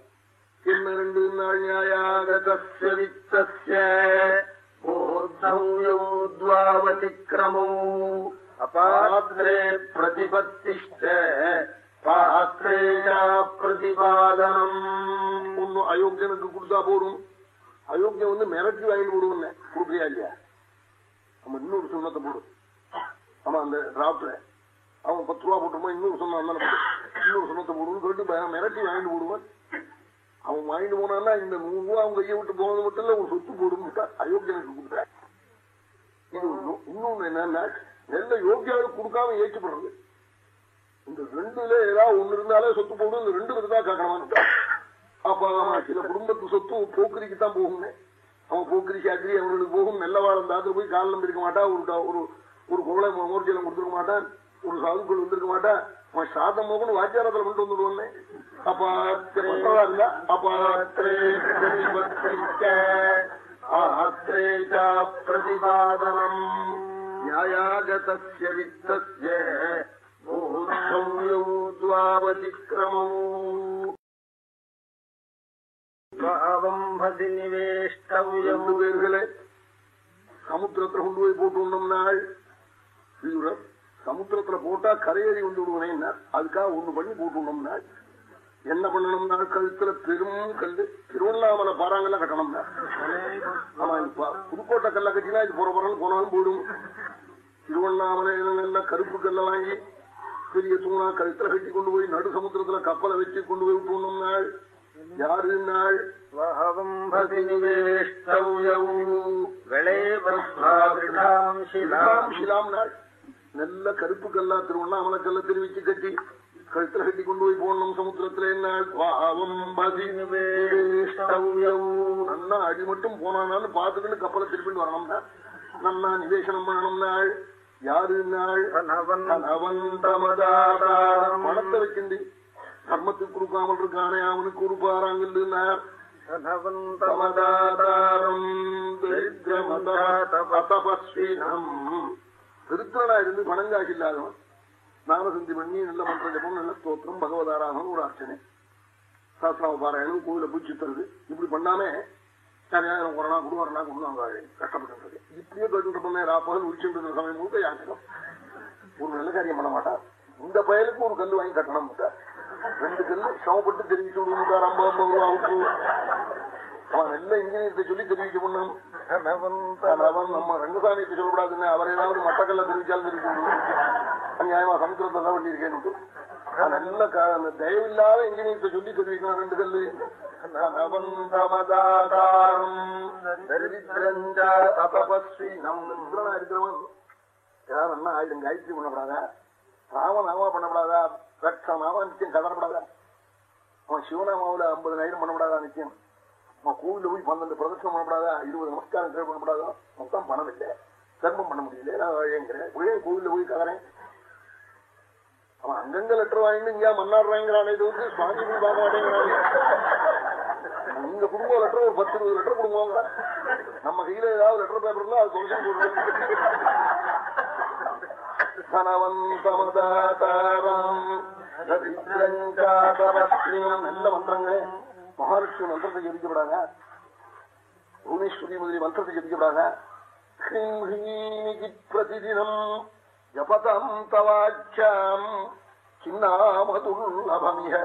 കിന്നരണ്ടു നാൾ ന്യായാഗതത്വവിത്തസ്യോദ്ധൗയോദ്വാവതിക്രമോ അപാത്രേ പ്രതിപത്തിഷ്ഠ പാത്രേയാ പ്രതിപാദനം ഒന്ന് അയോഗ്യനക്ക് കൊടുത്താ പോരും. அயோக்கியம் வந்து மிரட்டி வாங்கிட்டு போடுவோம்ல கூப்பிடியா இல்லையா நம்ம இன்னொரு சுண்ணத்தை போடும் ஆமா அந்த டிராப்ட்ல அவன் பத்து ரூபா போட்டுமா இன்னொரு சொன்னா இன்னொரு சொன்னத்தை போடுவோம் கேட்டு மிரட்டி வாங்கிட்டு போடுவான் அவன் வாங்கிட்டு போனான்னா இந்த நூறு ரூபா அவங்க கையை விட்டு போனது மட்டும் இல்ல ஒரு சொத்து போடும் அயோக்கியனுக்கு கொடுக்குற இது இன்னொன்னு என்னன்னா நெல்ல யோக்கியாவுக்கு கொடுக்காம ஏற்றுப்படுறது. இந்த ரெண்டுல ஏதாவது ஒண்ணு இருந்தாலே சொத்து போடும் இந்த ரெண்டு பேருதான் கேட்கணுமான்னு அப்ப சில குடும்பத்து சொத்து போக்குரிக்கு தான் போகும் அவன் போக்குரிக்கு சாக்கிரி அவங்களுக்கு போகும். நல்ல வாழம் தாத்துல போய் காலம் இருக்க மாட்டான். ஒரு ஒரு ஒரு கோளை மோர்ஜலம் கொடுத்துருக்க மாட்டான். ஒரு சாதுக்கள் வந்திருக்க மாட்டான். அவன் சாதம் போகணும் வாத்தியாரத்துல கொண்டு வந்துடுவானே அப்ப இருந்தா அப்பாத்திரே பிரதிபாதனம். நியாயாகதஸ்ய வித்தஸ்ய. சமுத்திரத்துல கொண்டு போய் போட்டு நாள் சமுத்திரத்துல போட்டா கரையேறி வந்து விடுவனே அதுக்காக ஒண்ணு பண்ணி போட்டு விடணும் நாள் என்ன பண்ணணும் நாள் கழுத்துல பெரும் கல்லு. திருவண்ணாமலை பாறாங்கல்ல கட்டணும் ஆமா இப்ப புதுக்கோட்டை கல்ல கட்டினா இது போற போறாலும் போனாலும் போயிடும். திருவண்ணாமலையில நல்ல கருப்பு கல்ல வாங்கி பெரிய தூணா கழுத்துல கட்டி கொண்டு போய் நடு சமுத்திரத்துல கப்பலை வச்சு கொண்டு போய் விட்டு நாள் யாரு நாள் நல்ல கருப்பு கல்லா திருவண்ணாமலை கல்ல தெரிவிச்சு கட்டி கழுத்துல கட்டி கொண்டு போய் போடணும் சமுத்திரத்துல என்ன? அடி மட்டும் போனாலும் பாத்துக்கிட்டு கப்பலை திருப்பிட்டு வரணும்னா நன்னா நிவேசனம் பண்ணணும் நாள். யாரு நாள்? பணத்தை வச்சிருந்து தர்மத்துக்கு கொடுக்காமல் இருக்கானே அவனுக்கு கொடுப்பாராங்கல்லுனார் திருத்தனா இருந்து பணம் காசு இல்லாதவன் நாமசந்தி பண்ணி நல்ல மந்திர ஜபம் நல்ல ஸ்தோத்திரம் பகவதாராமன் ஒரு அர்ச்சனை. சாஸ்திராவ பாராயணம் கோவில பூச்சி தருது. இப்படி பண்ணாமே சரியாக கொரோனா கொண்டு வரலாம் கொண்டு வாங்க கஷ்டப்பட்டு இப்படியே கேட்டு பண்ண ராப்பகல் உரிச்சுட்டு சமயம் முழுக்க யாத்திரம். ஒரு நல்ல காரியம் பண்ண மாட்டார் இந்த பயலுக்கு ஒரு கல் வாங்கி கட்டணம் ரெண்டு கல்லு. சமப்பட்டு தெரிவிச்சு விடுவார் ஐம்பது ஐம்பது ரூபா அவன் நல்ல இன்ஜினியர்கிட்ட சொல்லி தெரிவிக்க பண்ணான் நம்ம ரங்கசாமிக்கு சொல்லக்கூடாதுன்னு அவர் ஏதாவது மட்டக்கல்ல தெரிவிச்சாலும் தெரிவிக்க நியாயமா சமுத்திரத்தை தான் பண்ணியிருக்கேன் நல்ல தயவில்லாத இன்ஜினியர்கிட்ட சொல்லி தெரிவிக்கணும் ரெண்டு கல்லு. இருக்கிறவன். ஆயுதம் காயத்ரி பண்ணப்படாதா. ராமநாமா பண்ணப்படாதா. ரட்சநாமா நிச்சயம் கதறப்படாதா. அவன் சிவநாமாவில ஐம்பதுனாயிரம் பண்ணப்படாதா நிச்சயம். நான் கோவில போய் பன்னெண்டு பிரதட்சம் பண்ணப்படாதா? இருபது நமஸ்காரம் பண்ணப்படாதா? மொத்தம் பணம் இல்லை தர்மம் பண்ண முடியல நான் ஏங்கிறேன். ஒரே கோவில்ல போய் கதறேன் அவன் அங்கங்க லெட்டர் வாங்கிட்டு இங்க மன்னாடுறாங்கிறானே இது வந்து சுவாமி போய் பார்க்க மாட்டேங்கிறானே. உங்க குடும்ப லெட்டர் ஒரு பத்து இருபது லெட்டர் கொடுங்க நம்ம கையில ஏதாவது லெட்டர் பேப்பர் இருந்தா அது சொல்லிட்டு நல்ல மந்திரங்களே. மகாலட்சுமி மந்திரத்தை ஜபிக்கப்படாங்க புவனேஸ்வரி முதலி மந்திரத்தை ஜபிக்கப்படாங்க பிரதிதினம் ஜபதம் தவாச்சாம் சின்னாமதுல்லபமிக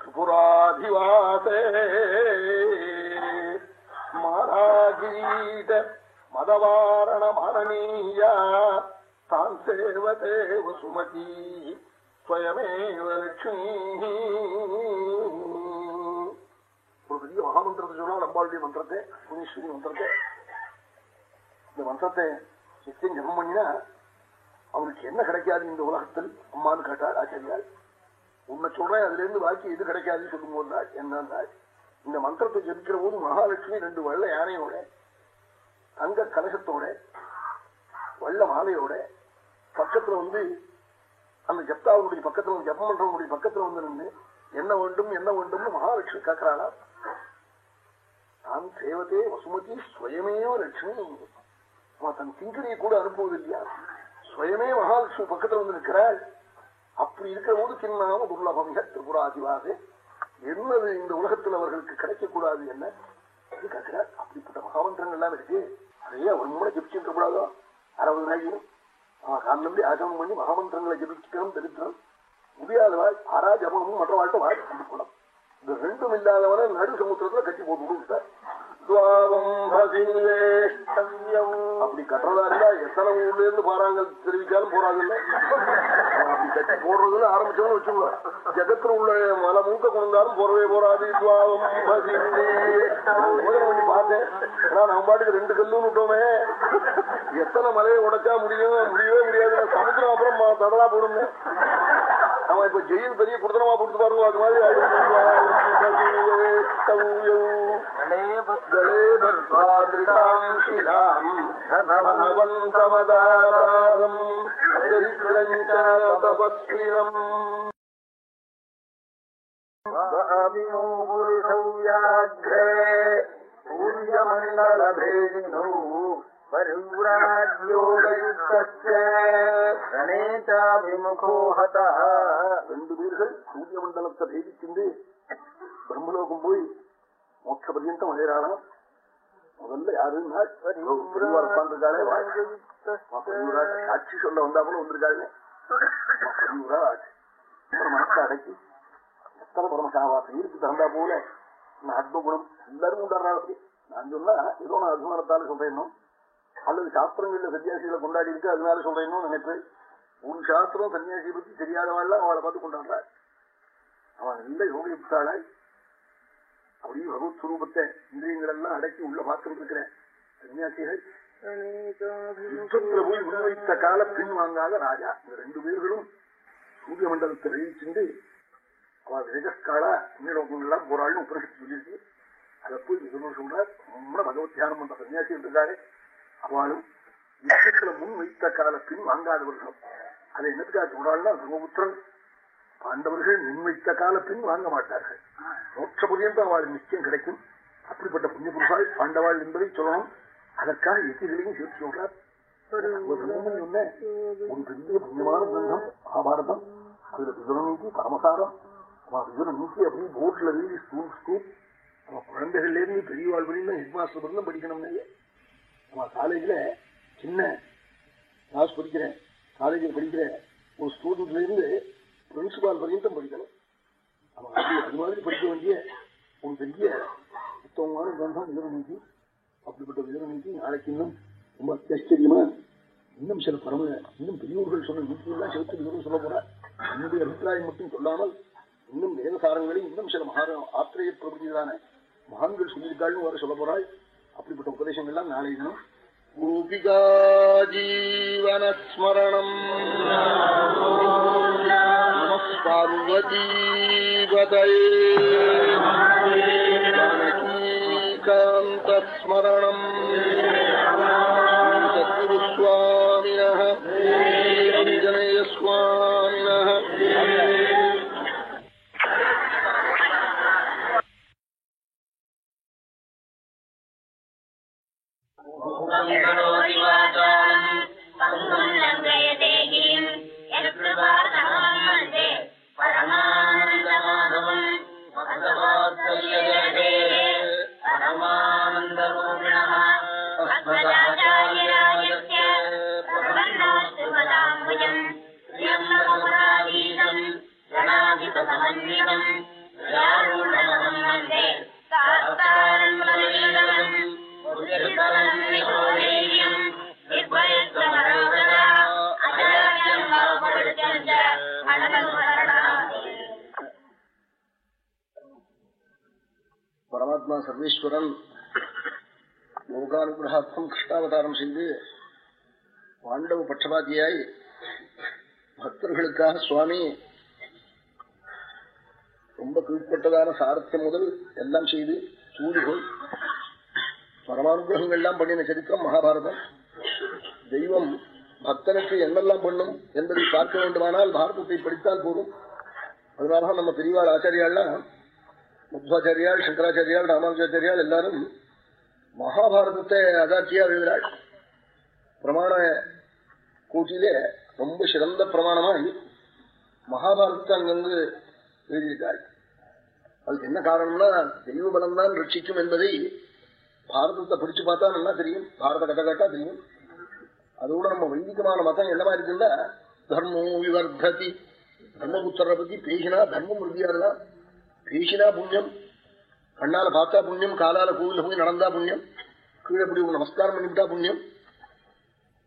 திரிபுராதிவாசே மாராகிரீட மதவாரண மரணீயா தான் சேவதே வசுமதி ஸ்வயமேவ லட்சுமி ஒரு பெரிய மகாமந்திரத்தை சொன்னா அம்பாளுடைய மந்திரத்தை புனீஸ்வரி மந்திரத்தை. இந்த மந்திரத்தை நிச்சயம் ஜபம் பண்ணினா அவனுக்கு என்ன கிடைக்காது இந்த உலகத்தில்? அம்மான்னு கேட்டாள் ஆச்சரியாள் உன்னை சொல்றேன் அதுல இருந்து பாக்கி எது கிடைக்காதுன்னு சொல்லும் போது என்ன இந்த மந்திரத்தை ஜபிக்கிற போது மகாலட்சுமி ரெண்டு வெள்ள யானையோட தங்க கலசத்தோட வெள்ள மாலையோட பக்கத்துல வந்து அந்த ஜப்தாவுடைய பக்கத்துல வந்து ஜப்பம் பண்றவனுடைய பக்கத்துல வந்து நின்று என்ன வேண்டும் என்ன வேண்டும்னு மகாலட்சுமி கேட்கிறாளா நான் சேவத்தே வசுமதி ஸ்வயமேவ லட்சுமி. அவன் தன் கிங்கரியை கூட அனுப்புவது இல்லையா ஸ்வயமே மகாலட்சுமி பக்கத்துல வந்து நிற்கிறாள். அப்படி இருக்கிற போது சின்னாம துர்லபமிக திரிபுராதிவாது என்னது இந்த உலகத்தில் அவர்களுக்கு கிடைக்கக்கூடாது என்ன? கேட்கிறார் அப்படிப்பட்ட மகாமந்திரங்கள் எல்லாம் இருக்கு. அதையே அவர் மூலம் ஜபிச்சுட்டு கூடாதோ அறுபது நாளைக்கு அவன் காலிலிருந்து ஆகமம் பண்ணி மகாமந்திரங்களை ஜபிக்கணும் தரித்திரம். முடியாதவாள் ஆறா ஜபமும் மற்ற வாழ்க்கை வாழ்க்கை கொண்டு போனோம் இந்த ரெண்டும் இல்லாதவன நடு சமுத்திரத்துல கட்டி போட்டு விடுவிட்டார் அப்படி கட்டுறதா இருந்தா எத்தனை ஊர்ல இருந்து பாறாங்க தெரிவிச்சாலும் போறாங்கல்ல? அப்படி கட்டி போடுறதுன்னு ஆரம்பிச்சோம்னு வச்சுக்கோ ஜகத்துல உள்ள மலை மூக்க கொண்டாலும் போறவே போறாது. துவாவம் பண்ணி பார்த்தேன். ஆனா நம்ம பாட்டுக்கு ரெண்டு கல்லுன்னு விட்டோமே. எத்தனை மலையை உடைச்சா முடியும் முடியவே முடியாது சமுத்திரம் அப்புறம் தடலா போடுங்க அவன் இப்ப ஜெயில் பெரிய குடுத்தனமா கொடுத்து பாருங்க அது மாதிரி சூரியமண்டலபேதினோ ரெண்டு பேர்கள் சூரிய மண்டலத்தை பேதிச்சுண்டு பிரம்மலோகம் போய் மோட்ச பரியந்தம் அடையிறானா முதல்ல யாருன்னா சாட்சி சொல்ல வந்தாப்புல வந்திருக்காளே மனசை அடக்கி எத்தனை பரமசாவாசம் இருக்கு தந்தா போல. ஆத்மகுணம் எல்லாரும் உண்டாடுறா அப்படி நான் சொன்னா ஏதோ நான் அபிமானத்தால சொல்றேன் அல்லது சாஸ்திரங்கள்ல சன்னியாசிகளை கொண்டாடி இருக்கு அதனால சொல்றேன்னு நினைப்பேன் ஒரு சாஸ்திரம் சன்னியாசியை பத்தி தெரியாதவாள் அவளை பார்த்து கொண்டாடுறாள். அவன் நல்ல யோகி அப்படியே பகவத் சுரூபத்தை இந்திரியங்கள் எல்லாம் அடக்கி உள்ள பார்த்துட்டு இருக்கிறேன். சன்னியாசிகள் போய் முன்வைத்த கால பின் வாங்காத ராஜா. இந்த ரெண்டு பேர்களும் சூரிய மண்டலத்தை வெளியிட்டு அவன் வேகஸ்காலா புண்ணியலோகங்கள்லாம் போராள்னு உபனிஷத்து சொல்லியிருக்கு. அதை போய் விதுரர் சொல்றார். ரொம்ப பகவத் தியானம் பண்ற சன்னியாசி இருக்காரு அவளும் யுத்தத்துல முன் வைத்த கால பின் வாங்காதவர்களும் அதை என்னத்துக்காக சொல்றாள்னா தர்மபுத்திரன் பாண்டவர்கள் முன் வைத்த கால பின் வாங்க மாட்டார்கள். மோட்ச புரியந்த அவள் நிச்சயம் கிடைக்கும். அப்படிப்பட்ட புண்ணிய புருஷால் பாண்டவாள் என்பதை சொல்லணும். அதற்காக எதிரிகளையும் சேர்த்து சொல்றார். ஒரு பெரிய புண்ணியமான கிரந்தம் மகாபாரதம். அதுல விதுரநீதி பரமசாரம். விதுரநீதி அப்படியே போட்ல எழுதி ஸ்கூல் ஸ்கூல் நம்ம குழந்தைகள்ல இருந்து பெரியவாள் வரையும் ஹெட் மாஸ்டர் படிக்கணும் நம்ம காலேஜில் சின்ன கிளாஸ் படிக்கிறேன். காலேஜில் படிக்கிற ஒரு ஸ்டூடெண்ட்லேருந்து பிரின்சிபால் பர்யந்தம் படிக்கணும். அவன் அப்படி அது மாதிரி படிக்க வேண்டிய ஒரு பெரிய உத்தமமான கிரந்தம் விதரநீதி அப்படிப்பட்ட விதரநீதி நாளைக்கு இன்னும் ரொம்ப அத்தியாச்சரியமா இன்னும் சில பரம இன்னும் பெரியவர்கள் சொன்ன நீதியெல்லாம் சேர்த்து விவரம் சொல்ல போறார் என்னுடைய அபிப்பிராயம் மட்டும் சொல்லாமல் இன்னும் வேதசாரங்களை இன்னும் சில மகா ஆத்திரைய பிரபதிகளான மகான்கள் சொல்லியிருக்காள்னு வர சொல்ல போறாள். அப்படிப்பட்ட உபதேசங்கள்லாம் நாளைய தினம் கோபிகா ஜீவனஸ்மரணம் பார்வதீபதே ஜானகீகாந்தஸ்மரணம் பரமேஸ்வரன் லோகானுகிரகார்த்தம் கிருஷ்ணாவதாரம் செய்து பாண்டவ பட்சபாதியாய் பக்தர்களுக்காக சுவாமி ரொம்ப கீழ்பட்டதான சாரத்தியம் முதல் எல்லாம் செய்து சூடுகள் பரமானுகிரகங்கள் எல்லாம் பண்ணின சரித்திரம் மகாபாரதம். தெய்வம் பக்தனுக்கு என்னெல்லாம் பண்ணும் என்பதை பார்க்க வேண்டுமானால் பாரதத்தை படித்தால் போதும். அதனால நம்ம பெரியவாள் ஆச்சாரியாள்லாம் மத்வாச்சாரியால் சங்கராச்சாரியால் ராமானுஜாச்சாரியால் எல்லாரும் மகாபாரதத்தை அதாட்சியா எழுதுகிறாள் பிரமாண கூட்டிலே ரொம்ப சிறந்த பிரமாணமாய் மகாபாரதத்தை அங்கங்கு எழுதியிருக்காள் அதுக்கு என்ன காரணம்னா தெய்வ பலம் தான் ரட்சிக்கும் என்பதை பாரதத்தை பிடிச்சு பார்த்தா நல்லா தெரியும். பாரத கதை தெரியும். அதோட நம்ம வைதிகமான மதம் என்னவா இருக்குன்னா தர்மோ விவர்த்தி தர்மபுத்தரை பத்தி பேசினா தர்மம் உறுதியாருதா பேசினா புண்ணியம் கண்ணால பார்த்தா புண்ணியம் காலால கோவில போய் நடந்தா புண்ணியம் கீழே ஒரு நமஸ்காரம் பண்ணிவிட்டா புண்ணியம்.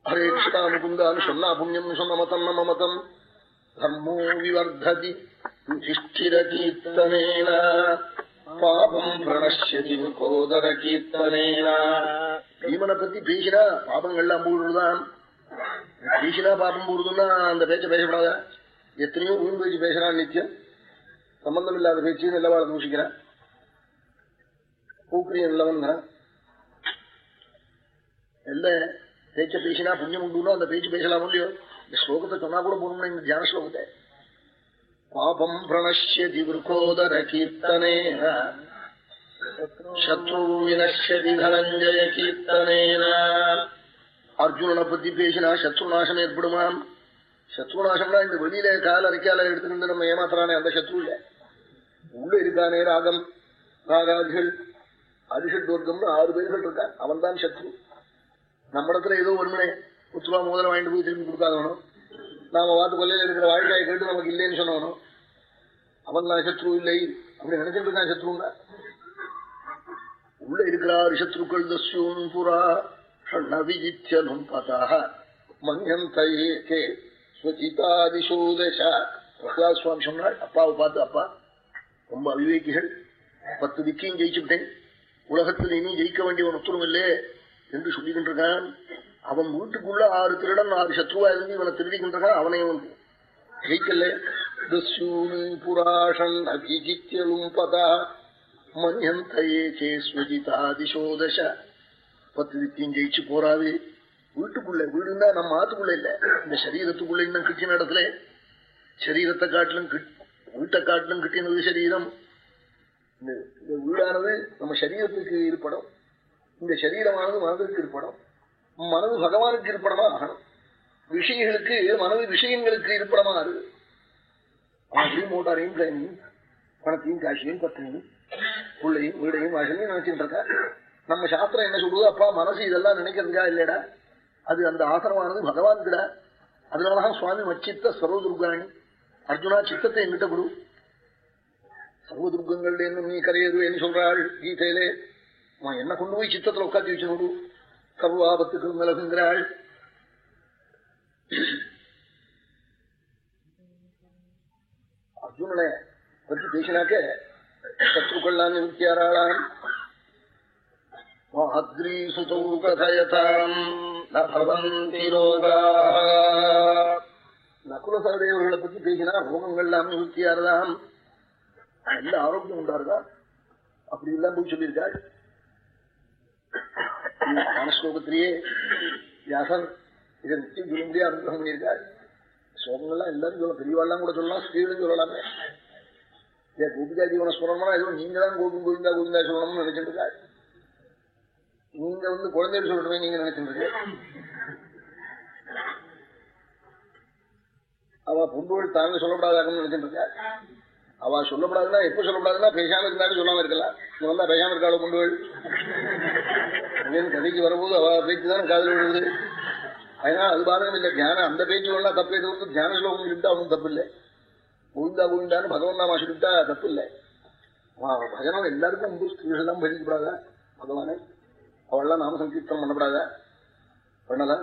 ஹரே கிருஷ்ணா முகுந்தான்னு சொன்னா புண்ணியம் சொன்ன மதம் நம்ம மதம். தர்மோ விவர்த்தி யுதிஷ்டிர கீர்த்தனேன. பாபம் பிரணஷ்யதி கோதர கீர்த்தனேன. பீமனை பத்தி பேசினா பாபங்கள்லாம் போடுதான் பேசினா பாபம் போடுதுன்னா அந்த பேச்ச பேசப்படாத. எத்தனையோ ஊன் பேச்சு பேசுறான் நித்தியம் சம்பந்தம் இல்லாத பேச்சு நல்லவாழ தூஷிக்கிறான். பூக்கிரியம் இல்லவன் எந்த பேச்ச பேசினா புண்ணியம் உண்டுனோ அந்த பேச்சு பேசலாம் இல்லையோ? இந்த ஸ்லோகத்தை சொன்னா கூட போகணும்னா இந்த தியான ஸ்லோகத்தை. பாபம் பிரணஷ்யதி விருகோதர கீர்த்தனே. சத்ரு வினஷ்யதி தனஞ்சய கீர்த்தனேன. அர்ஜுனனை பத்தி பேசினா சத்ரு நாசம் ஏற்படுமான் சத்ருநாசம்னா இந்த வெளியில கால அரைக்கால எடுத்துக்கிட்டு நம்ம ஏமாத்துறானே அந்த சத்ரு இல்ல. உள்ள இருக்கானே ராகம் ராகாதிகள் அரிஷட் வர்க்கம்னு ஆறு பேர்கள் இருக்கான் அவன் தான் சத்ரு நம்மிடத்துல ஏதோ ஒண்ணுமே முத்துவா முதல்ல வாங்கிட்டு போய் திரும்பி கொடுக்காதவனும் நாம வாத்து கொல்லையில இருக்கிற வாழ்க்கையை கேட்டு நமக்கு இல்லைன்னு சொன்னவனும் அவன் தான் சத்ரு இல்லை. அப்படி நினைச்சிட்டு இருக்கான் சத்ருன்னா. உள்ள இருக்கிறார் சத்ருக்கள் தஸ்யூன் புறா ஷண்ணவிஜித்யனும் பதாக மன்யந்தையே கே ஸ்வச்சிதாதிசோதச பிரகலாத் சுவாமி சொன்னாள் அப்பாவை பார்த்து அப்பா. ரொம்ப அவிவேகிகள். பத்து திக்கையும் ஜெயிச்சுட்டேன் உலகத்தில் இனி ஜெயிக்க வேண்டியவன் ஒத்துரும் இல்லையே என்று சொல்லிக்கின்றான் அவன் வீட்டுக்குள்ள ஆறு திருடன் ஆறு சத்ருவா இருந்து இவனை திருடிக்கின்றான் அவனை அவன் ஜெயிக்கல. தஸ்யூனி புராஷன் அபிஜித்யலும் பதா. மன்யந்தையே கே ஸ்வஜிதாதிசோதச. பத்து திக்கையும் ஜெயிச்சு போறாது வீட்டுக்குள்ள வீடுன்னா நம்ம ஆத்துக்குள்ள இல்ல. இந்த சரீரத்துக்குள்ள இன்னும் கிட்டின இடத்துல சரீரத்தை காட்டிலும் வீட்டை காட்டிலும் கிட்டினது சரீரம். இந்த வீடானது நம்ம சரீரத்துக்கு இருப்படம். இந்த சரீரமானது மனதிற்கு இருப்படம். மனது பகவானுக்கு இருப்படமா ஆகணும். விஷயங்களுக்கு மனது விஷயங்களுக்கு இருப்படமா இருக்கு ஆசையும் மோட்டாரையும் ட்ரெயினையும் பணத்தையும் காசியும் பத்தினையும் பிள்ளையும் வீடையும் வாசலையும் நினைச்சுட்டு இருக்கா? நம்ம சாஸ்திரம் என்ன சொல்றது அப்பா மனசு இதெல்லாம் நினைக்கிறதுக்கா இல்லடா அது அந்த ஆசனமானது பகவான் கிட அதனாலதான் சுவாமி மச்சித்த சர்வதுர்காணி. அர்ஜுனா சித்தத்தை எங்கிட்ட கொடு. சர்வதுர்க்கங்கள் என்ன நீ கரையேறுவேன்னு சொல்றாள் கீதையிலே. அவன் என்ன கொண்டு போய் சித்தத்துல உட்காந்து வச்சு கொடு. சர்வாபத்துக்கு மிளகுங்கிறாள். அர்ஜுனனை பற்றி பேசினாக்க சத்ருக்கள்லாம் நிவர்த்தியாராளாம் மாத்ரீசுதௌ கதயதாம். நகுல சகதேவர்களை பத்தி பேசினா ரோகங்கள்லாம் நிவர்த்தியாரதாம் நல்ல ஆரோக்கியம் உண்டாருதா? அப்படி எல்லாம் போய் சொல்லியிருக்காள். ஞான ஸ்லோகத்திலேயே வியாசர் இதை நிச்சயம் சொல்ல முடியாது அனுகிரகம் பண்ணியிருக்காள் ஸ்லோகங்கள்லாம் எல்லாரும் சொல்லலாம். பெரியவாள்லாம் கூட சொல்லலாம். ஸ்ரீகளும் சொல்லலாமே. ஏன் கோபிகா ஜீவன ஸ்மரணமா ஏதோ நீங்க தான் கோபி கோவிந்தா கோவிந்தா சொல்லணும்னு நினைச்சிருக்காள் நீங்க வந்து குழந்தைகள் சொல்றேன் நீங்க நினைச்சிட்டு அவ பொண்ணுகள் தாங்க சொல்லப்படாதாங்கன்னு நினைச்சிட்டு இருக்கா அவ சொல்லப்படாதுன்னா எப்ப சொல்லப்படாதுன்னா பேசாம இருந்தாலும் சொல்லாம இருக்கலாம் இங்க வந்தா பேசாம இருக்காளோ பொண்ணுகள் கதைக்கு வரும்போது அவ பேச்சு தான் காதல் விழுது. அதனால அது பாதகம் இல்லை. தியானம் அந்த பேச்சு வேணா தப்பே. தவிர்த்து தியான ஸ்லோகம் இருந்தா அவனும் தப்பு இல்லை. கோவிந்தா கோவிந்தான்னு பகவான் நாமா சொல்லிட்டா தப்பு இல்லை. பஜனம் எல்லாருக்கும் உண்டு. ஸ்திரீகள் தான் பழிக்கப்படாதா பகவானே. அவள்லாம் நாம சங்கீர்த்தனம் பண்ணப்படாதா. பண்ணல.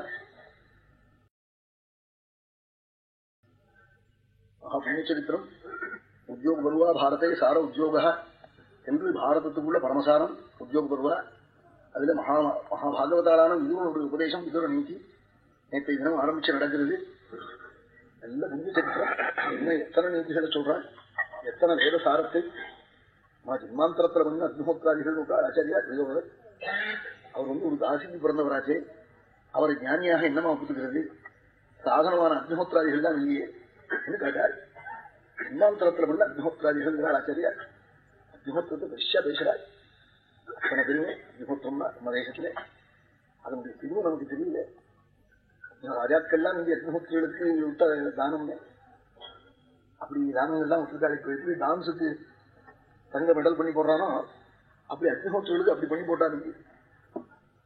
மகாபுண்ணியச்சரித்திரம் உத்தியோக பருவா பாரதே சார உத்தியோக என்று பாரதத்துக்குள்ள பரமசாரம் உத்தியோக பருவா அதுல மகா மகாபாகவதாலான விதுவனுடைய உபதேசம் விதுர நீதி நேற்றைய தினம் ஆரம்பிச்சு நடக்கிறது. நல்ல புண்ணிய சரித்திரம். என்ன எத்தனை நீதிகளை சொல்றான்? எத்தனை வேத சாரத்தை? ஜன்மாந்தரத்துல வந்து அக்னிஹோத்ராதிகள் ஆச்சாரியா விதுவனர் அவர் வந்து ஒரு தாசிக்கு பிறந்தவராச்சே. அவரை ஞானியாக என்னமா ஒப்புத்துக்கிறது? சாதனமான அக்னிஹோத்ராதிகள் தான் இல்லையே. என்று கேட்டார்? ஜன்மாந்தரத்துல பண்ண அக்னிஹோத்ராதிகள் ஆச்சாரியார் அக்னிஹோத்திரத்தை பெருசா பேசுறாள் அத்தனை பெருமை அக்னிஹோத்திரம்னா நம்ம தேசத்துல. அதனுடைய பிரிவு நமக்கு தெரியல. ராஜாக்கள்லாம் நீங்க அக்னிஹோத்திரிகளுக்கு விட்ட தானம்னு. அப்படி தானங்கள்லாம் விட்டுருக்காரு இப்ப எப்படி டான்ஸுக்கு தங்க மெடல் பண்ணி போடுறானோ அப்படி அக்னிஹோத்திரிகளுக்கு அப்படி பண்ணி போட்டாரு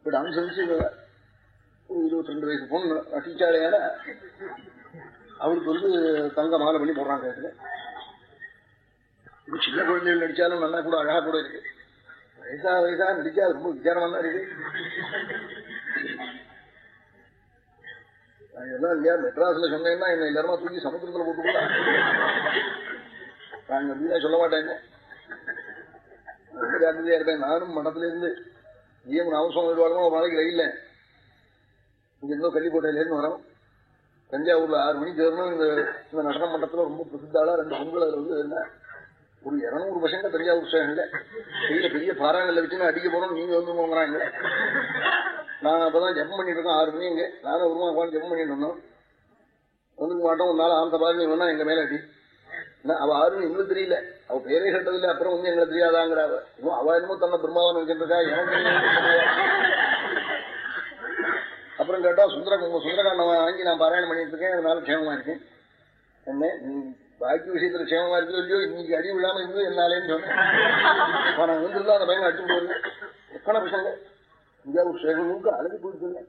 இப்படி அனுசரிச்சு ஒரு இருபத்தி ரெண்டு வயசு பொண்ணு டீச்சாரையான அவளுக்கு வந்து தங்க மாலை பண்ணி போடுறாங்க இதுல இது சின்ன குழந்தைகள் நடிச்சாலும் நல்லா கூட அழகா கூட இருக்கு வயசா வயசா நடிச்சா ரொம்ப விசாரமா தான் இருக்கு நான் இல்லையா மெட்ராஸ்ல சொன்னேன்னா என்ன எல்லாருமா தூக்கி சமுத்திரத்துல போட்டு கூட நாங்க சொல்ல மாட்டேங்க ரொம்ப ஜாக்கிரதையா இருப்பேன் நானும் மடத்துல இருந்து ஈஎம் அவசரம் வருவாங்க ஒரு நாளைக்கு ரயில்ல இங்க இருந்தோ கள்ளிக்கோட்டையிலேருந்து வரோம். தஞ்சாவூர்ல ஆறு மணிக்கு வரணும் இந்த இந்த நடன மண்டலத்துல ரொம்ப பிரசித்தாளா ரெண்டு பொங்கல் அதுல வந்து என்ன ஒரு இருநூறு பசங்க தஞ்சாவூர் ஸ்டேஷன்ல. பெரிய பெரிய பாறாங்கல்ல வச்சு அடிக்க போறோம் நீங்க வந்து போங்கிறாங்க நான் அப்பதான் ஜெபம் பண்ணிட்டு இருக்கோம் ஆறு மணி இங்க. நானும் ஒரு உட்காந்து ஜெபம் பண்ணிட்டு இருந்தோம். வந்துக்க மாட்டோம். ஒரு நாள் ஆந்த பாருங்க வேணா எங்க மேல அடி அவ யாருன்னு எங்களுக்கு தெரியல. அவ பேரே கட்டதில்ல அப்புறம் வந்து எங்களுக்கு தெரியாதாங்கிற அவ இன்னும் அவ என்னமோ தன்னை பிரம்மாவன் வச்சிருக்கா எனக்கு அப்புறம் கேட்டா சுந்தர சுந்தரகாண்டம் வாங்கி நான் பாராயணம் பண்ணிட்டு இருக்கேன் அதனால க்ஷேமமா இருக்கேன் என்ன நீ பாக்கி விஷயத்துல க்ஷேமமா இருக்கோ இல்லையோ இன்னைக்கு அடி விழாம இருந்தது என்னாலேன்னு சொன்னேன். நான் வந்துருந்தா அந்த பையன் அடிச்சு போயிருந்தேன் எத்தனை பசங்க இந்தியாவுக்கு சேகமுக்கு அழகு போயிட்டு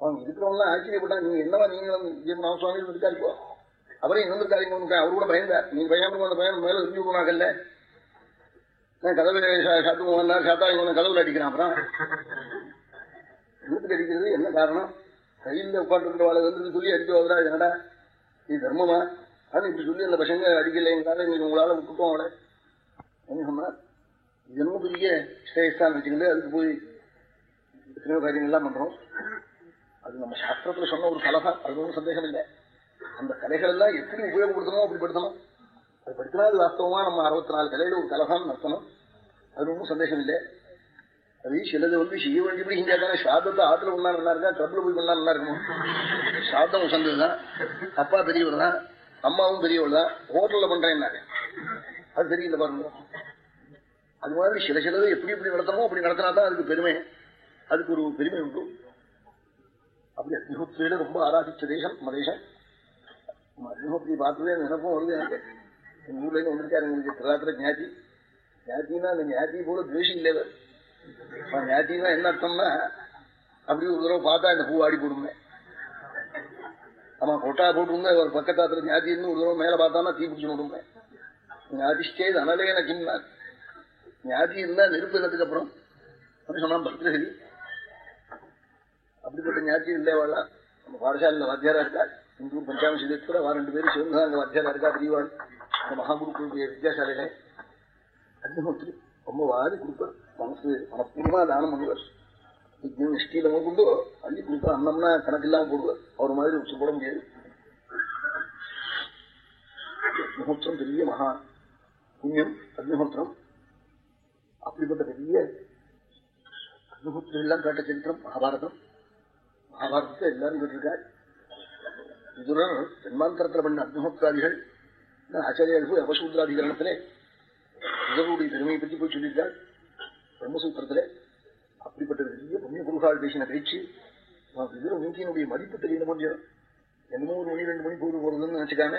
அவங்க இருக்கிறவங்க ஆச்சரியப்பட்டாங்க நீங்க என்னவா நீங்களும் ஜீவன் சுவாமி இருக்காரு இப்போ அவரே இருந்திருக்காருங்க அவரு கூட பயந்தார். நீங்க பயந்து அந்த பையன் மேல திரும்பி போனாங்கல்ல நான் கதவு சாத்து போனார் சாத்தா இவங்க கதவுல அடிக்கிறான் அப்புறம். வீட்டுக்கு அடிக்கிறது என்ன காரணம்? கையில் உட்காந்துருக்கிறவாளை வந்து சொல்லி அடிக்க வந்தா என்னடா? இது தர்மமா? அது இப்படி சொல்லி அந்த பசங்க அடிக்கலைங்களால இன்னைக்கு உங்களால விட்டுட்டோம் அவளை. என்ன சொன்னா? இது என்ன பெரிய ஸ்ரேயஸ்தான் வச்சுக்கிட்டு அதுக்கு போய் எத்தனையோ காரியங்கள்லாம் பண்றோம். அது நம்ம சாஸ்திரத்துல சொன்ன ஒரு கலை அது ஒன்றும் சந்தேகம் இல்லை அந்த கலைகள் எல்லாம் எப்படி உபயோகப்படுத்தணும் அப்படி படுத்தணும் அது படுத்தினா அது வாஸ்தவமா நம்ம அறுபத்தி நாலு கலையில ஒரு கலகான்னு நடத்தணும். அது ஒன்றும் சந்தேகம் இல்லை அது சிலது வந்து செய்ய வேண்டியபடி இங்கே தானே சாதத்தை ஆத்துல பண்ணா நல்லா இருக்கா ட்ரபிள் போய் பண்ணா நல்லா இருக்கணும் சாதம் உசந்ததுதான். அப்பா பெரியவர் தான் அம்மாவும் பெரியவர் தான் ஹோட்டல்ல பண்றேன்னாரு. அது தெரியல பாருங்க. அது மாதிரி சில சிலது எப்படி எப்படி நடத்தணுமோ அப்படி நடத்தினா தான் அதுக்கு பெருமை. அதுக்கு ஒரு பெருமை உண்டு. அப்படி அக்னிஹோத்திரியில ரொம்ப ஆராதிச்ச தேசம் நம்ம தேசம். அக்னிஹோத்திரி பார்த்ததே நினப்பும் வருது எனக்கு எங்க ஊர்ல இருந்து வந்திருக்காரு எங்களுக்கு திராத்திர ஞாதி ஞாத்தினா அந்த ஞாதி போல துவேஷம் இல்லை அவர். ஞாத்தினா என்ன அர்த்தம்னா அப்படி ஒரு தடவை பார்த்தா இந்த பூ ஆடி போடுமே ஆமா கொட்டா போட்டு ஒரு பக்கத்தாத்துல ஞாத்தின்னு ஒரு தடவை மேல பார்த்தானா தீ பிடிச்சு விடுமே ஞாதிஷ்டே அனலேன கிம்னா ஞாதி இருந்தா நெருப்பு என்னத்துக்கு அப்புறம் அப்படி சொன்னா பக்தஹரி அப்படிப்பட்ட ஞாத்தி இல்லை நம்ம பாடசாலையில் வாத்தியாரா இருக்கா இந்து பஞ்சாம சிதத்துல வா ரெண்டு பேரும் சேர்ந்து அங்க வாத்தியாரா இருக்கா தெரியவாள் இந்த மகாகுருக்குடைய வித்யாசாலையில அக்னிஹோத்திரி ரொம்ப வாரி கொடுப்பார் மனசு மனப்பூர்வமா தானம் பண்ணுவார். யஜ்ஞம் நிஷ்டியில கொண்டு அள்ளி கொடுப்பார் அன்னம்னா கணக்கில்லாம போடுவார் அவர் மாதிரி உச்சி போட முடியாது. அக்னிஹோத்திரம் பெரிய மகா புண்ணியம் அக்னிஹோத்திரம் அப்படிப்பட்ட பெரிய அக்னிஹோத்திரம் எல்லாம் காட்ட சரித்திரம் மகாபாரதம். மகாபாரதத்தை எல்லாரும் கேட்டிருக்காள் விதுரர் ஜன்மாந்தரத்தில் பண்ண அக்னிஹோத்திராதிகள் ஆச்சாரியர்கள் அவசூத்ராதிகரணத்திலே இதனுடைய பெருமையை பற்றி போய் சொல்லியிருக்காள் பிரம்மசூத்திரத்திலே அப்படிப்பட்ட பெரிய புண்ணிய குருகால் பேசின பேச்சு விதுர மூக்கியினுடைய மதிப்பு தெரியணும் கொஞ்சம். என்னமோ ஒரு மணி ரெண்டு மணி போது போறதுன்னு நினைச்சுக்காம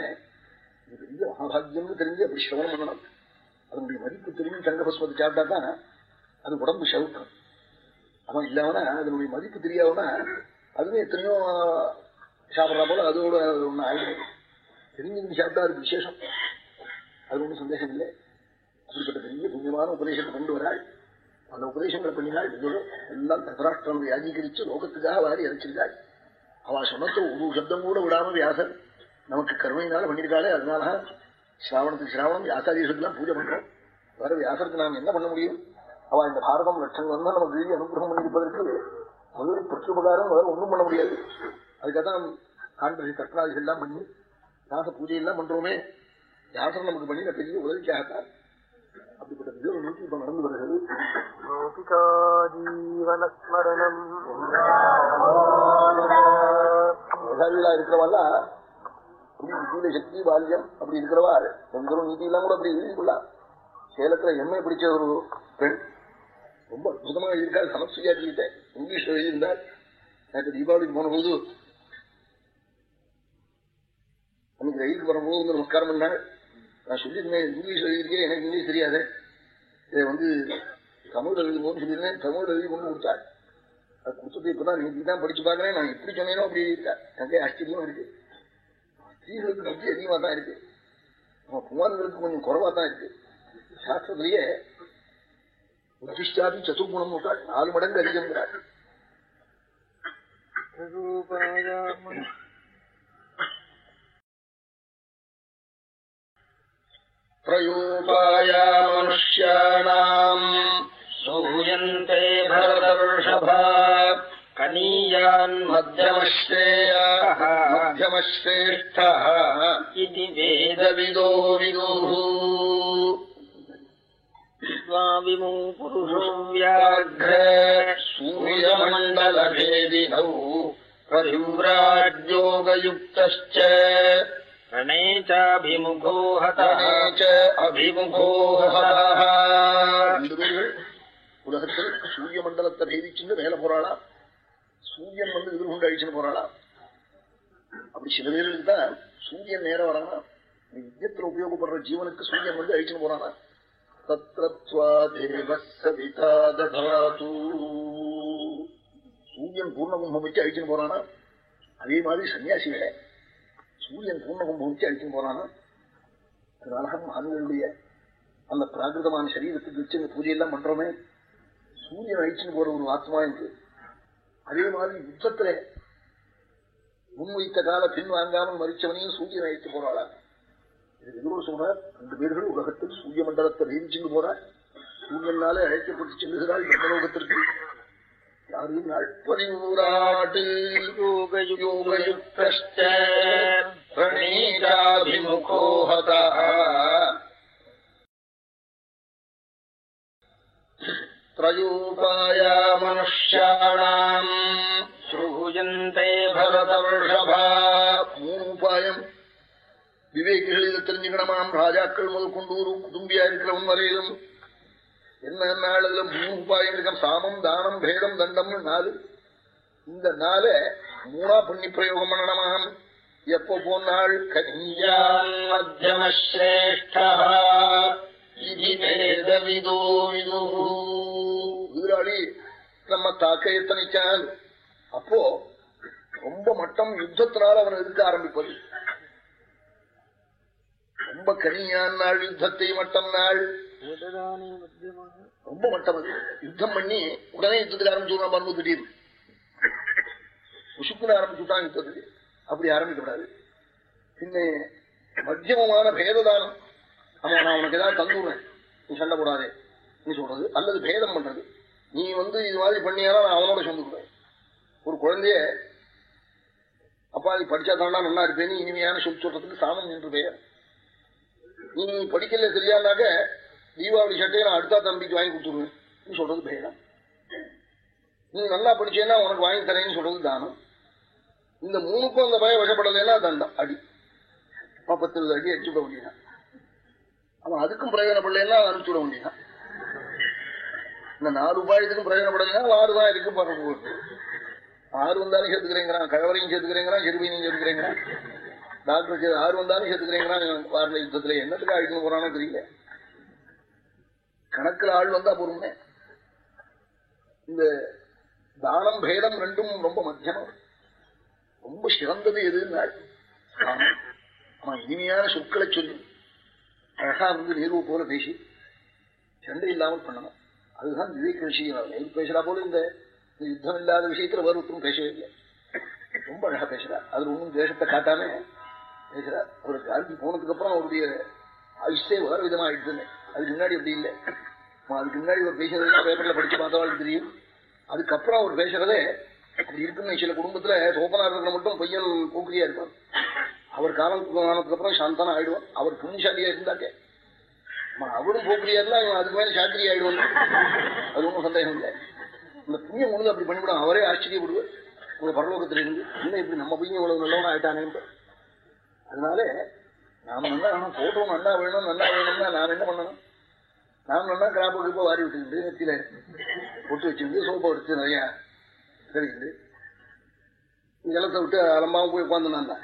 இது பெரிய மகாபாகியம்னு தெரிஞ்சு அப்படி சிரவணம் பண்ணணும். அதனுடைய மதிப்பு தெரிஞ்சு தங்கபஸ்மத்தை சாப்பிட்டா தான் அது உடம்பு சவுக்கம். அவன் இல்லாமனா அதனுடைய மதிப்பு தெரியாமனா அதுவே எத்தனையோ சாப்பிட்றா போல அதோட ஒன்று ஆயிடும். தெரிஞ்சு சாப்பிட்டா அது விசேஷம். அது ஒன்றும் சந்தேகம் இல்லை. அப்படிப்பட்ட பெரிய புண்ணியமான உபதேசத்தை கொண்டு வராள். அந்த உபதேசங்களை பண்ணினாள். இதோட எல்லாம் தசராஷ்டிரம் வியாஜீகரிச்சு லோகத்துக்காக வாரி அரைச்சிருக்காள் அவ சொன்னத்தை ஒரு சப்தம் கூட விடாம வியாசர் நமக்கு கருமையினால பண்ணியிருக்காளே அதனால சிராவணத்துக்கு சிராவணம் வியாசாதீசத்துலாம் பூஜை பண்றோம். வேற வியாசருக்கு நாம் என்ன பண்ண முடியும்? அவ இந்த பாரதம் லட்சம் வந்தா நமக்கு வெளியே அனுகிரகம் பண்ணியிருப்பதற்கு முதல் பிரத்யுபகாரம் வேற ஒன்றும் பண்ண முடியாது. அதுக்காக தான் காண்பதி கற்பனாதிகள் எல்லாம் பண்ணி வியாச பூஜை எல்லாம் பண்றோமே. வியாசர் நமக்கு பண்ணின பெரிய உதவிக்காகத்தான் அப்படிப்பட்ட ஒரு நூற்றி இப்ப நடந்து வருகிறது. மேதாவிகளா இருக்கிறவாள் புத்தியில சக்தி பால்யம் அப்படி இருக்கிறவா கொஞ்சம் நீதி எல்லாம் கூட அப்படி எழுதிக்கொள்ளலாம் சேலத்துல எம்ஏ பிடிச்ச ஒரு பெண் ரொம்ப அற்புதமா எழுதியிருக்காள் சமஸ்தியாக்கிட்ட இங்கிலீஷ்ல எழுதியிருந்தாள். நேற்று தீபாவளிக்கு போன போது ரயிலுக்கு வரும்போது வந்து நமஸ்காரம் பண்ணாங்க. நான் சொல்லியிருந்தேன் இங்கிலீஷ் எழுதியிருக்கேன் எனக்கு இங்கிலீஷ் தெரியாது. இதை வந்து தமிழ் எழுதி போன்னு சொல்லியிருந்தேன். தமிழ் எழுதி கொண்டு கொடுத்தாள் அது கொடுத்தது இப்பதான் நீ தான் படிச்சு பாக்குறேன் நான் எப்படி சொன்னேனோ அப்படி இருக்கா எனக்கே ஆச்சரியமா இருக்கு. ஸ்திரீகளுக்கு புத்தி அதிகமா தான் இருக்கு. நம்ம குமாரங்களுக்கு கொஞ்சம் குறவா தான் இருக்கு. சாஸ்திரத்திலேயே புத்திஷ்டாதி சதுர்குணம் விட்டாள் நாலு மடங்கு அதிகம்ங்கிறாள் प्रयूपाय मनुष्याणाम् सूयन्ते भरतर्षभा कनीयान् मध्यमश्रेयाः मध्यमश्रेष्ठः इति वेदविदो विदुः स्वाविमो पुरुषो व्याघ्र सूर्यमण्डलभेदिनौ प्रयुम्राज्योगयुक्तश्च रणे चाभिमुखो हतः ரணே ச அபிமுகோ ஹதः. ரெண்டு பேர்கள் உலகத்தில் சூரிய மண்டலத்தை பேதிச்சுன்னு மேல போறாளா சூரியன் வந்து எதிர்கொண்டு அழிச்சுன்னு போறாளா அப்படி சில பேருக்கு தான் சூரியன் நேரம் வரானா யுத்தத்துல உபயோகப்படுற ஜீவனுக்கு சூரியன் வந்து அழிச்சுன்னு போறானா தத்ரத்வா தேவ சவிதா ததாது சூரியன் பூர்ணகும்பம் வச்சு அழிச்சுன்னு போறானா அதே மாதிரி சன்னியாசிகளை சூரியன் பூர்ணகம் முடிச்சு அழிச்சுன்னு போறானா? அதனால மகான்களுடைய அந்த பிராகிருதமான சரீரத்துக்கு வச்சு இந்த பூஜையெல்லாம் பண்றோமே. சூரியன் அழிச்சுன்னு போற ஒரு ஆத்மா என்று அதே மாதிரி யுத்தத்துல முன்வைத்த கால பின் வாங்காமல் மறிச்சவனையும் சூரியன் அழித்து போறாளா? இது எதிரோடு சொல்றார் ரெண்டு பேர்கள் உலகத்தில் சூரிய மண்டலத்தை வீதிச்சுட்டு போறார் சூரியனாலே அழைக்கப்பட்டு செல்லுகிறாள் பிரம்மலோகத்திற்கு. யாரையும் அழ்பதிவூராட்டு யோகயுக்தஸ்ட பிரணீதாபிமுகோ ஹதः त्रयोपाया மனுஷ்யாணாம் श्रूयन्ते பரதவர்ஷபா மூணு உபாயம் விவேகிகள் இதை தெரிஞ்சுக்கணுமாம் ராஜாக்கள் முதல் கொண்டு ஒரு குடும்பியா இருக்கிறவன் வரையிலும் என்ன நாளுல மூணு உபாயம் இருக்கம் சாமம் தானம் பேதம் தண்டம்னு நாலு இந்த நாளை மூணா பண்ணி பிரயோகம் பண்ணணுமாம் எப்ப போனால் எதிராளி நம்ம தாக்க எத்தனைச்சான் அப்போ ரொம்ப மட்டம் யுத்தத்தினால் அவன் எதிர்க்க ஆரம்பிப்பது. ரொம்ப கனியான நாள் யுத்தத்தை மட்டம் நாள். ரொம்ப மட்டம் யுத்தம் பண்ணி உடனே யுத்தத்துக்கு ஆரம்பிச்சு பாருங்க திடீர்னு உசுக்குன்னு ஆரம்பிச்சுட்டான் யுத்தத்துக்கு. அப்படி ஆரம்பிக்கப்படாது. பின்ன மத்தியமமான பேததானம். ஆமா நான் உனக்கு ஏதாவது தந்துடுறேன். நீ சண்டை போடாதே. நீ சொல்றது அல்லது பேதம் பண்றது. நீ வந்து இது மாதிரி பண்ணியாலும் நான் அவனோட சொல்லிக்கிறேன் ஒரு குழந்தைய அப்பா நீ படிச்சா தாண்டா நல்லா இருப்பேன்னு இனிமையான சொல் சொல்றதுக்கு சாமன் என்று பெயர். நீ படிக்கல சரியானாக்க தீபாவளி சட்டையை நான் அடுத்தா தம்பிக்கு வாங்கி கொடுத்துருவேன் நீ சொல்றது பேதம். நீ நல்லா படிச்சேன்னா உனக்கு வாங்கி தரேன்னு சொல்றது தானம். இந்த மூணுக்கும் அந்த பய வசப்படலைன்னா தண்டம் அடி. பத்து இருபது அடி விட முடியும் அவன் அதுக்கும் பிரயோஜனப்படலைன்னா விட முடியும் இந்த நாலு உபாயத்துக்கும் பிரயோஜனப்படலைன்னா ஆறு தான் இருக்கு பண்ண ஆறு வந்தாலும் சேர்த்துக்கிறேங்கிறான் கழவரையும் சேர்த்துக்கிறேங்கிறான் செருவையும் சேர்த்துக்கிறேங்கிறான் டாக்டர் ஆறு வந்தாலும் சேர்த்துக்கிறேங்கிறான் வாரில யுத்தத்துல என்னத்துக்கு அழிக்கணும் போறானோ தெரியல. கணக்குல ஆள் வந்தா பொறுமை. இந்த தானம் பேதம் ரெண்டும் ரொம்ப மத்தியமம் ரொம்ப சிறந்தது எதுன்னா அவன் இனிமையான சொற்களை சொல்லி அழகா வந்து நேரு போல பேசி சண்டை இல்லாமல் பண்ணணும். அதுதான் விவேக விஷயம். நேரு பேசுறா போல இந்த யுத்தம் இல்லாத விஷயத்துல வேறு ஒருத்தரும் பேசவே இல்லை. ரொம்ப அழகா பேசுறார் அதுல ஒன்றும் தேசத்தை காட்டாம பேசுறார் அவர் காந்தி போனதுக்கு அப்புறம் அவருடைய ஆயுஷே வேற விதமா ஆயிடுதுன்னு அதுக்கு முன்னாடி அப்படி இல்லை. அதுக்கு முன்னாடி அவர் பேசுறதுலாம் பேப்பர்ல படிச்சு பார்த்தவாள் தெரியும். அதுக்கப்புறம் அவர் பேசுறதே அப்படி இருக்குன்னு சில குடும்பத்துல சோப்பனா இருக்கிற மட்டும் பையன் போக்குரியா இருப்பார் அவர் காலத்துக்கு ஆனதுக்கு அப்புறம் சாந்தானா ஆயிடுவான். அவர் புண்ணியசாலியா இருந்தாக்கே ஆமா, அவரும் போக்குரியா இருந்தா இவன் அதுக்கு மேல சாத்திரி ஆயிடுவான். அது ஒன்றும் சந்தேகம் இல்லை. இந்த புண்ணியம் முழுது அப்படி பண்ணிவிடும். அவரே ஆச்சரியப்படுவார். உங்க பரலோகத்துல இருந்து இன்னும் இப்படி நம்ம பையன் இவ்வளவு நல்லவனா ஆயிட்டானேன்னு அதனால நாம நல்லா வேணும் போட்டோம் நல்லா வேணும் நல்லா வேணும்னா நாம் என்ன பண்ணணும்? நாம் நல்லா கிராப்ப கிராப்ப வாரி விட்டுக்கிட்டு நெத்தியில பொட்டு வச்சிருந்து சோப்பா எடுத்து நிறையா தெரியுது. ஜலத்தை விட்டு அலம்பாம போய் உட்காந்து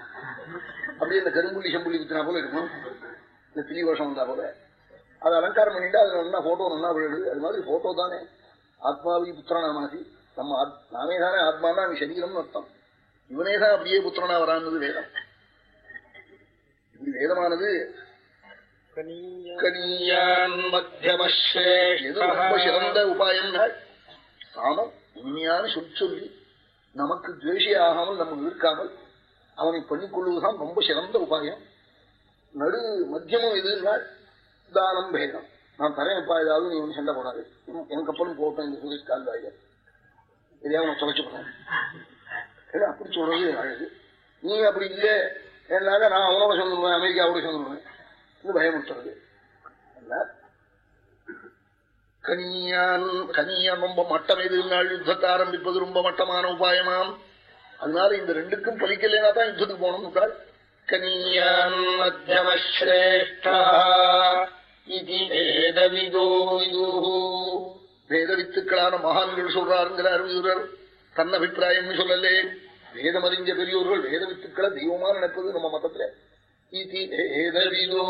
அப்படியே இந்த கரும்புள்ளி செம்புள்ளி குத்தினா போல இருக்கும். இந்த பிரி வருஷம் வந்தா போல. அதை அலங்காரம் பண்ணிட்டு அது நல்லா போட்டோ நல்லா விழுது அது மாதிரி போட்டோ தானே. ஆத்மாவி புத்திரனாமாசி. நம்ம நாமே தானே ஆத்மானா அவன் சரீரம்னு அர்த்தம். இவனே தான் அப்படியே புத்திரனா வரான்னு வேதம். இப்படி வேதமானது. கனியான் எது ரொம்ப சிறந்த உபாயம்னால் சாமம் உண்மையான சொல் சொல்லி நமக்கு துவேஷி ஆகாமல் நம்ம இருக்காமல் அவனை பண்ணிக்கொள்வதுதான் ரொம்ப சிறந்த உபாயம். நடு மத்தியமும் எதுனால் தானம் பேதம் நான் தரேன் ஏதாவது நீ ஒன்று சண்டை போடாது. எனக்கு அப்புறம் போட்டேன் இந்த சூரிய கால்வாயில எதையாவது நான் தொலைச்சு போனேன் அப்படி சொல்றது அழகு. நீ அப்படி இல்லை. என்னால நான் அவனோட சொல்லுவேன் அமெரிக்காவோட சொல்லுவேன் இது பயமுறுத்துறது. கனியான் கனியான் ரொம்ப மட்டம் எதிர்னால் யுத்தத்தை ஆரம்பிப்பது ரொம்ப மட்டமான உபாயமாம். அதனால இந்த ரெண்டுக்கும் பலிக்கலைன்னா தான் யுத்தத்துக்கு போனோம் கனியான் மத்தியமஸ்ரேஷ்டா வேத வித்துக்களான மகான்கள் சொல்றாருங்கிறார் வீரர் தன் அபிப்பிராயம் சொல்லலே. வேதமறிஞ்ச பெரியோர்கள் வேத வித்துக்களை தெய்வமா நினைப்பது நம்ம மதத்துல. இது வேத விதூ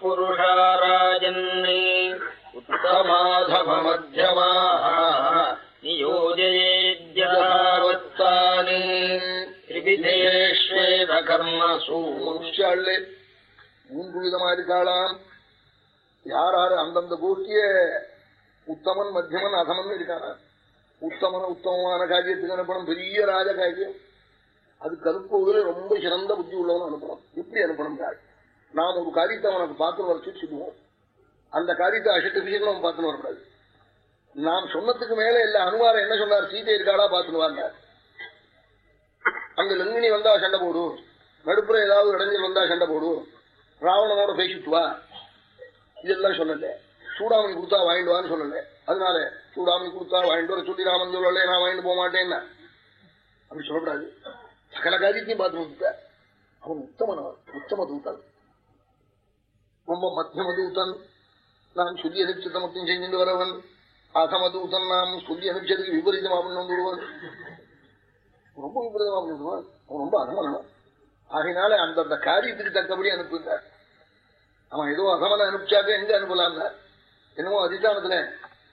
புருஷாராஜன் உத்தமாதமமத்தியமாக நியோஜயேத்யாவத்தானே திரிவிதேஷ்வேத கர்மசூ மனுஷாளே மூன்று விதமா இருக்காளாம் யார் யார் அந்தந்த கோஷ்டிய உத்தமன் மத்தியமன் அதமன் இருக்கானா உத்தமன உத்தமமான காரியத்துக்கு அனுப்பணும் பெரிய ராஜ காரியம் அது கருப்போதில் ரொம்ப சிறந்த புத்தி உள்ளவன் அனுப்பணும் இப்படி அனுப்பணும் காரியம் நாம் ஒரு காரியத்தை அவனுக்கு பார்த்துன்னு வர சொல்லுவோம் அந்த காரியத்தை அசட்டு விஷயங்களும் அவன் பார்த்துன்னு வரக்கூடாது. நாம் சொன்னதுக்கு மேல இல்ல அனுமாரம் என்ன சொன்னார்? சீதை இருக்காளா பார்த்துன்னு வாங்க. அந்த லங்கினி வந்தா சண்டை போடும் நடுப்புற ஏதாவது இடைஞ்சல் வந்தா சண்டை போடும் ராவணனோட பேசிட்டு வா இதெல்லாம் சொல்லல சூடாமணி கொடுத்தா வாங்கிட்டு வான்னு சொல்லல அதனால சூடாமணி கொடுத்தா வாங்கிட்டு வர சொல்லி ராமன் சொல்லல நான் வாங்கிட்டு போக மாட்டேன்னா அப்படி சொல்லக்கூடாது. சகல காரியத்தையும் பார்த்து கொடுத்த அவன் உத்தமனவன் உத்தம தூத்தன் ரொம்ப மத்தியமதூதன் நான் சொல்லி அனுப்பிச்சதை மட்டும் செஞ்சுட்டு வரவன் அகமதூதன் நாம் சொல்லி அனுப்பிச்சதுக்கு விபரீதமா பண்ண வந்துடுவான் ரொம்ப விபரீதமா பண்ணிடுவான் அவன் ரொம்ப அகமன் ஆகினால அந்தந்த காரியத்துக்கு தக்கபடி அனுப்புங்க அவன் ஏதோ அகமன அனுப்பிச்சாக்க எங்க அனுப்பலாம் என்னமோ அதிஷ்டானத்துல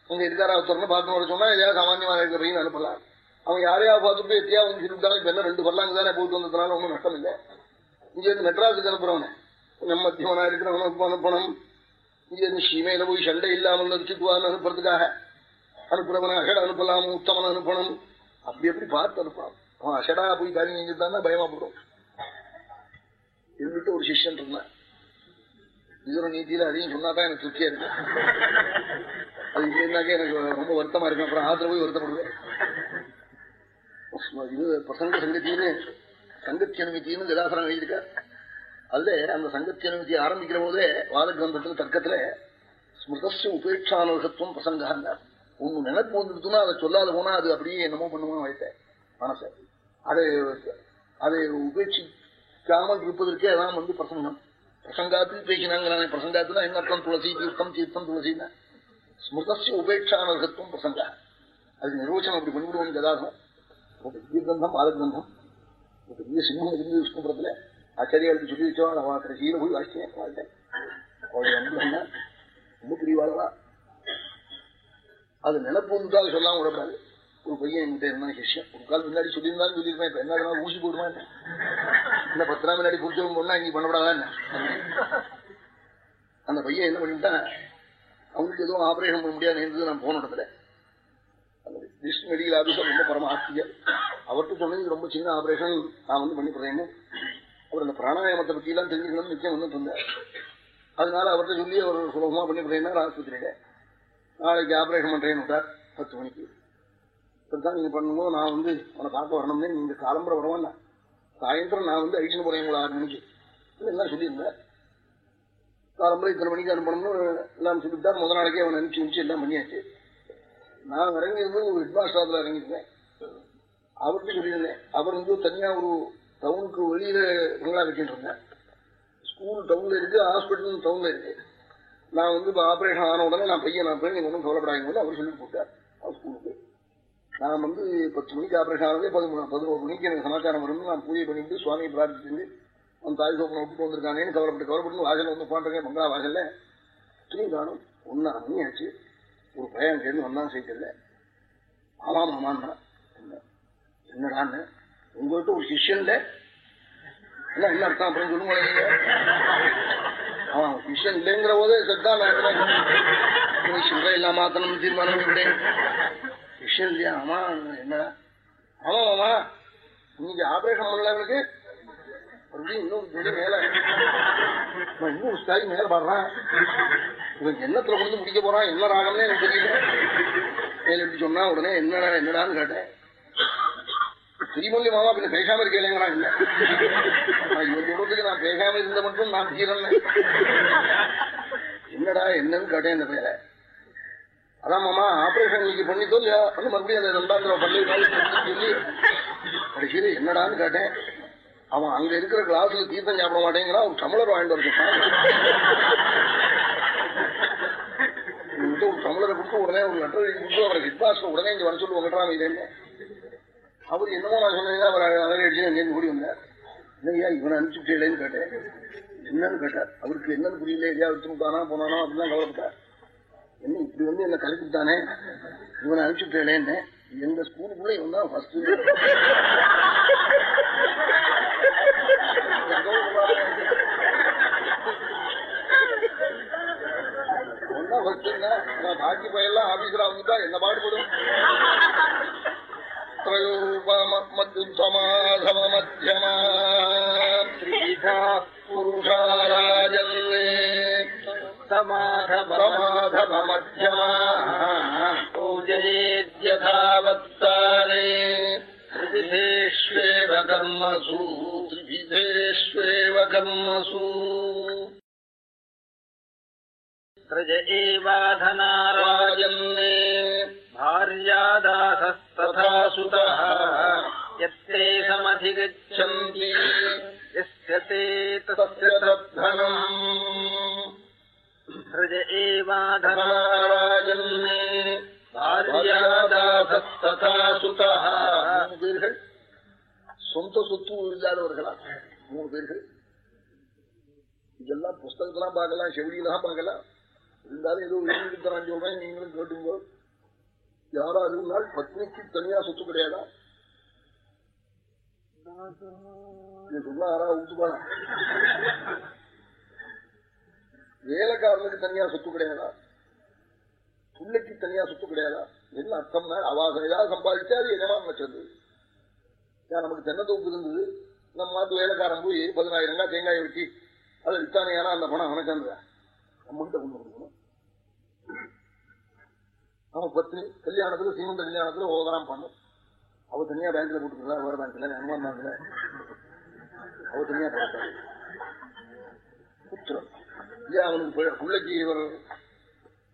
உங்க இருக்காரா ஒருத்தர்னு பார்த்து சொன்னா ஏதாவது சாமானியமாக இருக்கிறீங்கன்னு அனுப்பலாம் அவன் யாரையா பார்த்துட்டு எத்தியா வந்து சொல்லிட்டாலும் இப்ப என்ன ரெண்டு பல்லாங்க தானே போயிட்டு வந்ததுனால ஒன்றும் நஷ்டம் இல்லை இங்க இருந்து மெட்ராஸுக்கு அனுப்புறவனே நம்ம மத்தியவனா இருக்கிறவனுக்கு அனுப்பணும் இங்க சீமையில போய் சண்டை இல்லாமல் நிறுத்திக்குவான்னு அனுப்புறதுக்காக அனுப்புறவனாக அனுப்பலாம் உத்தமன் அனுப்பணும். அப்படி எப்படி பார்த்து அனுப்பணும் அவன் அசடா போய் காரியம் செஞ்சுட்டான்னா பயமா போடும் இருந்துட்டு ஒரு சிஷ்யன் இருந்தான். இது ஒரு நீதியில அதையும் சொன்னாதான் எனக்கு திருப்தியா இருக்கு. அது இல்லைன்னாக்க எனக்கு ரொம்ப வருத்தமா இருக்கும் அப்புறம் ஆத்திர போய் வருத்தப்படுவேன். இது பிரசங்க சங்கத்தின்னு சங்கத்தி அனுமதினு கதாசரம் எழுதியிருக்கார். அல்ல அந்த சங்கத்தி அனுமதி ஆரம்பிக்கிற போதே வாத கிரந்தத்துல தர்க்கத்துல ஸ்மிருதஸ்ய உபேட்சானுகத்துவம் பிரசங்கார் ஒன்னு நினைப்பு வந்துடுத்துனா அதை சொல்லாத போனா அது அப்படியே என்னமோ பண்ணுவோம் வைத்தேன் மனசை. அதை அதை உபேட்சிக்காமல் இருப்பதற்கே அதான் வந்து பிரசங்கம். பிரசங்காத்தில் பேசினாங்க பிரசங்காத்துல என்ன அர்த்தம் துளசி தீர்த்தம் தீர்த்தம் துளசின்னா ஸ்மிருதஸ் உபேட்சானுகத்துவம் பிரசங்கா அதுக்கு நிர்வச்சனம் அப்படி பண்ணிவிடுவோம் கதாசனம் பெரிய கிரந்தம் பால ஒரு பெரிய சிம்மம் இருந்து விஷ்ணுபுரத்துல ஆச்சாரியாளுக்கு சொல்லி வச்சோம் அவன் கடைசியில போய் வாசிச்சேன் வாழ்ந்தேன் அவளுடைய அனுபவம் ரொம்ப பிரிவாளவா அது நினப்பு வந்துட்டால் சொல்லாம விடப்படாது ஒரு பையன் என்கிட்ட இருந்தான் சிஷ்யம் ஒரு கால் முன்னாடி சொல்லியிருந்தாலும் சொல்லியிருப்பேன் இப்ப என்ன ஊசி போடுமா என்ன பத்து நாள் முன்னாடி புரிச்சவங்க பொண்ணா இங்க பண்ணப்படாதான் அந்த பையன் என்ன பண்ணிட்டான் அவங்களுக்கு எதுவும் ஆபரேஷன் பண்ண முடியாது இருந்தது நான் போன இடத்துல டிஸ்ட் மெடிக்கல் ஆபீசர் ரொம்ப பரம ஆஸ்திகர் அவர்கிட்ட சொன்னது ரொம்ப சின்ன ஆபரேஷன் நான் வந்து பண்ணி போறேன்னு அவர் அந்த பிராணாயாமத்தை பத்தி எல்லாம் தெரிஞ்சுக்கணும்னு நிச்சயம் வந்துட்டு இருந்தேன் அதனால அவர்கிட்ட சொல்லி அவர் சுலபமா பண்ணி போறேன்னா ஆஸ்பத்திரியில நாளைக்கு ஆபரேஷன் பண்றேன்னு விட்டார் பத்து மணிக்கு. இப்படித்தான் நீங்க பண்ணும்போது நான் வந்து அவனை பார்க்க வரணும்னு நீங்க காலம்புற வரவான் சாயந்தரம் நான் வந்து அழிச்சுன்னு போறேன் உங்களை ஆறு மணிக்கு. எல்லாம் சொல்லியிருந்தேன் காலம்புற இத்தனை மணிக்கு அனுப்பணும்னு எல்லாம் சொல்லிவிட்டார். முதல் நாளைக்கே அவன் அனுப்பிச்சு அனுப்பிச்சு எல்லாம் பண்ணியாச்சு. நான் இறங்கியிருந்தது ஒரு ஹெட்மாஸ்டர் இறங்கியிருந்தேன். அவர்கிட்ட சொல்லியிருந்தேன். அவர் வந்து தனியா ஒரு டவுனுக்கு வெளியில நல்லா கட்டிட்டு இருந்தேன் ஸ்கூல் டவுன்ல இருக்கு ஹாஸ்பிட்டல் டவுன்ல இருக்கு. நான் வந்து இப்போ ஆபரேஷன் ஆன உடனே நான் பையன் நான் போய் ஒன்றும் கவலைப்படாதீங்கன்னு அவர் சொல்லி போட்டார் ஸ்கூலுக்கு நான் வந்து பத்து மணிக்கு ஆபரேஷன் ஆனதே பதிமூணு பதினோரு மணிக்கு எனக்கு சமாச்சாரம் வரும்னு நான் பூஜை பண்ணிட்டு சுவாமியை பிரார்த்திச்சு அவன் தாய் சோப்பனை விட்டு வந்திருக்காங்கன்னு கவலைப்பட்டு கவலைப்பட்டு வாசல் வந்து உட்காந்துருக்கேன் மங்களா வாசல்ல. துணி காணும் ஒன்னா மணி ஆச்சு ஒரு பையன் சேர்ந்து வந்தான் ஆமாம் ஆமா என்ன? என்னடான்னு உங்கள்கிட்ட ஒரு சிஷ்யன்ல என்ன என்ன அர்த்தம் அப்படின்னு சொல்லுங்க ஆஹ் அவன் சிஷ்யன் இல்லைங்கிற போதே செத்தா நான் சில்லறை இல்லாம மாத்தணும் தீர்மானம் விட்டேன் விஷயம் இல்லையா? ஆமா என்னடா ஆமா ஆமா இன்னைக்கு ஆபரேஷன் பண்ணல இவனுக்கு இன்னும் மேல. இன்னும் மேல என்னத்துல கொண்டு முடிக்க போறான்? என்ன ராகம்னு எனக்கு தெரியல. மேல எப்படி சொன்னா உடனே என்னடா என்னடான்னு கேட்டேன். திரிமொழி மாமா பின்ன பேசாம இருக்கேங்கிறா இல்ல நான் இவன் நான் பேசாம இருந்த மட்டும் நான் தீரன். என்னடா என்னன்னு கேட்டேன் இந்த பேரை அதான் மாமா ஆபரேஷன் இன்னைக்கு பண்ணித்தோ இல்லையா? வந்து மறுபடியும் அந்த ரெண்டாம் தடவை பள்ளி சொல்லி. கடைசியில் என்னடான்னு கேட்டேன். அவன் அங்க இருக்கிற கிளாஸ்ல தீர்த்தம் சாப்பிட மாட்டேங்கிறான் ஒரு தமிழர் வாங்கிட்டு வரணும் ஒரு டம்ளரை கொடுத்து உடனே ஒரு லெட்டர் எழுதி கொடுத்து அவரை ஹிட்பாஸ்ல உடனே இங்க வர சொல்லி உங்கட்டாம இதே அவர் என்னமோ நான் சொன்னீங்கன்னா அவர் அதை அடிச்சு அங்கேருந்து ஓடி வந்தார். இல்லையா இவனை அனுப்பிச்சுட்டேன்னு கேட்டேன். என்னன்னு கேட்டார். அவருக்கு என்னன்னு புரியல இல்லையா வச்சு விட்டானா போனானா அப்படின்னு கவலைப்பட்டார். என்ன இப்படி வந்து என்ன கலக்கிட்டானே இவனை அனுப்பிச்சுட்டேன்னு எங்க ஸ்கூலுக்குள்ள இவன் தான் ஃபர்ஸ்ட் பாக்கி பையெல்லாம் ஆபீஸ்ல வந்துட்டா என்ன பாடுபடும்? ത്രയോപമധ്യമാധമധ്യമാരുഷാരാജവേ സമാധവമധ്യമാ പൂജയേദ്യഥാവത്താരേ ത്രിവിധേഷ്വേവ കർമ്മസു ത്രിവിധേഷ്വേവ കർമ്മസു ത്രജ ഏവാധനാരാജന്മേ भार्यादासस्तथा सुतः यत्ते समधिगच्छन्ति यस्य ते तस्य तद्धनम् प्रज एवाधनाराजन्ने भार्यादासस्तथा सुतः மூணு பேர்கள் சொந்த சொத்து இல்லாதவர்களா மூணு பேர்கள் இதெல்லாம் புஸ்தகத்தெல்லாம் பார்க்கலாம் செவிலியெல்லாம் பார்க்கலாம் இருந்தாலும் ஏதோ எழுதிருக்கிறான் சொல்றேன் நீங்களும் கேட்டுங்க யாரா இருந்தால் பத்னிக்கு தனியா சொத்து கிடையாதா? சொன்னா யாரா ஊத்துப்பானா வேலைக்காரனுக்கு தனியா சொத்து கிடையாதா? பிள்ளைக்கு தனியா சொத்து கிடையாதா? என்ன அர்த்தம்னா அவாசம் ஏதாவது சம்பாதிச்சா அது என்னமா வச்சது நமக்கு தென்னத்தோப்பு இருந்தது. நம்ம மாத்து வேலைக்காரன் போய் பதினாயிரம் தேங்காய் வச்சு அதை வித்தானே ஏன்னா அந்த பணம் அவனுக்கு அந்த நம்மகிட்ட கொண்டு நம்ம பத்து கல்யாணத்துல சீமந்த கல்யாணத்துல ஓகராம் பண்ணும். அவ தனியா பேங்க்ல போட்டுக்கிறா வேற பேங்க்ல அனுமான் பேங்க்ல அவ தனியா பார்த்தாரு. புத்திரம் இல்லையா அவனுக்கு பிள்ளைக்கு இவர்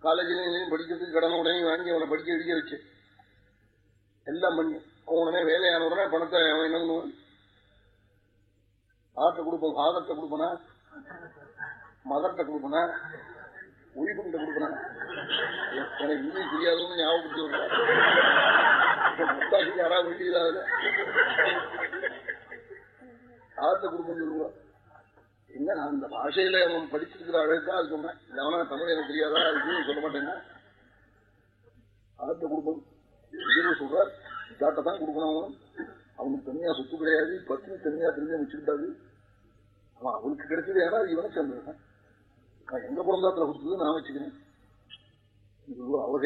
காலேஜ்லயும் படிக்கிறதுக்கு கடன் உடனே வாங்கி அவனை படிக்க எழுதி வச்சு. எல்லாம் பண்ணி. உடனே வேலையான உடனே பணத்தை அவன் என்ன பண்ணுவான்? ஆட்டை கொடுப்போம் ஆதத்தை கொடுப்பனா? மதத்தை கொடுப்பனா? ஒய்புகிட்ட கொடுப்பனா எனக்கு இங்கிலீஷ் தெரியாதுன்னு ஞாபகப்படுத்தி விடுறாரு யாராவது வேண்டியதாதுல ஆத்த குடும்பம் சொல்லுவான் என்ன நான் அந்த பாஷையில அவன் படிச்சிருக்கிற அழகா அது சொன்னேன். அவனா தமிழ் எனக்கு தெரியாதா? அதுக்கு சொல்ல மாட்டேன்னா. ஆத்த குடும்பம் சொல்றார் இதாட்ட தான் கொடுக்கணும் அவன். அவனுக்கு தனியா சொத்து கிடையாது. பத்னி தனியா தெரிஞ்சு வச்சுக்கிட்டாரு அவன் அவனுக்கு கிடைச்சது ஏன்னா இவனை சேர்ந்துருக்கான் நான் எங்க பிறந்தாத்துல கொடுத்தது நான் வச்சுக்கிறேன். அவர்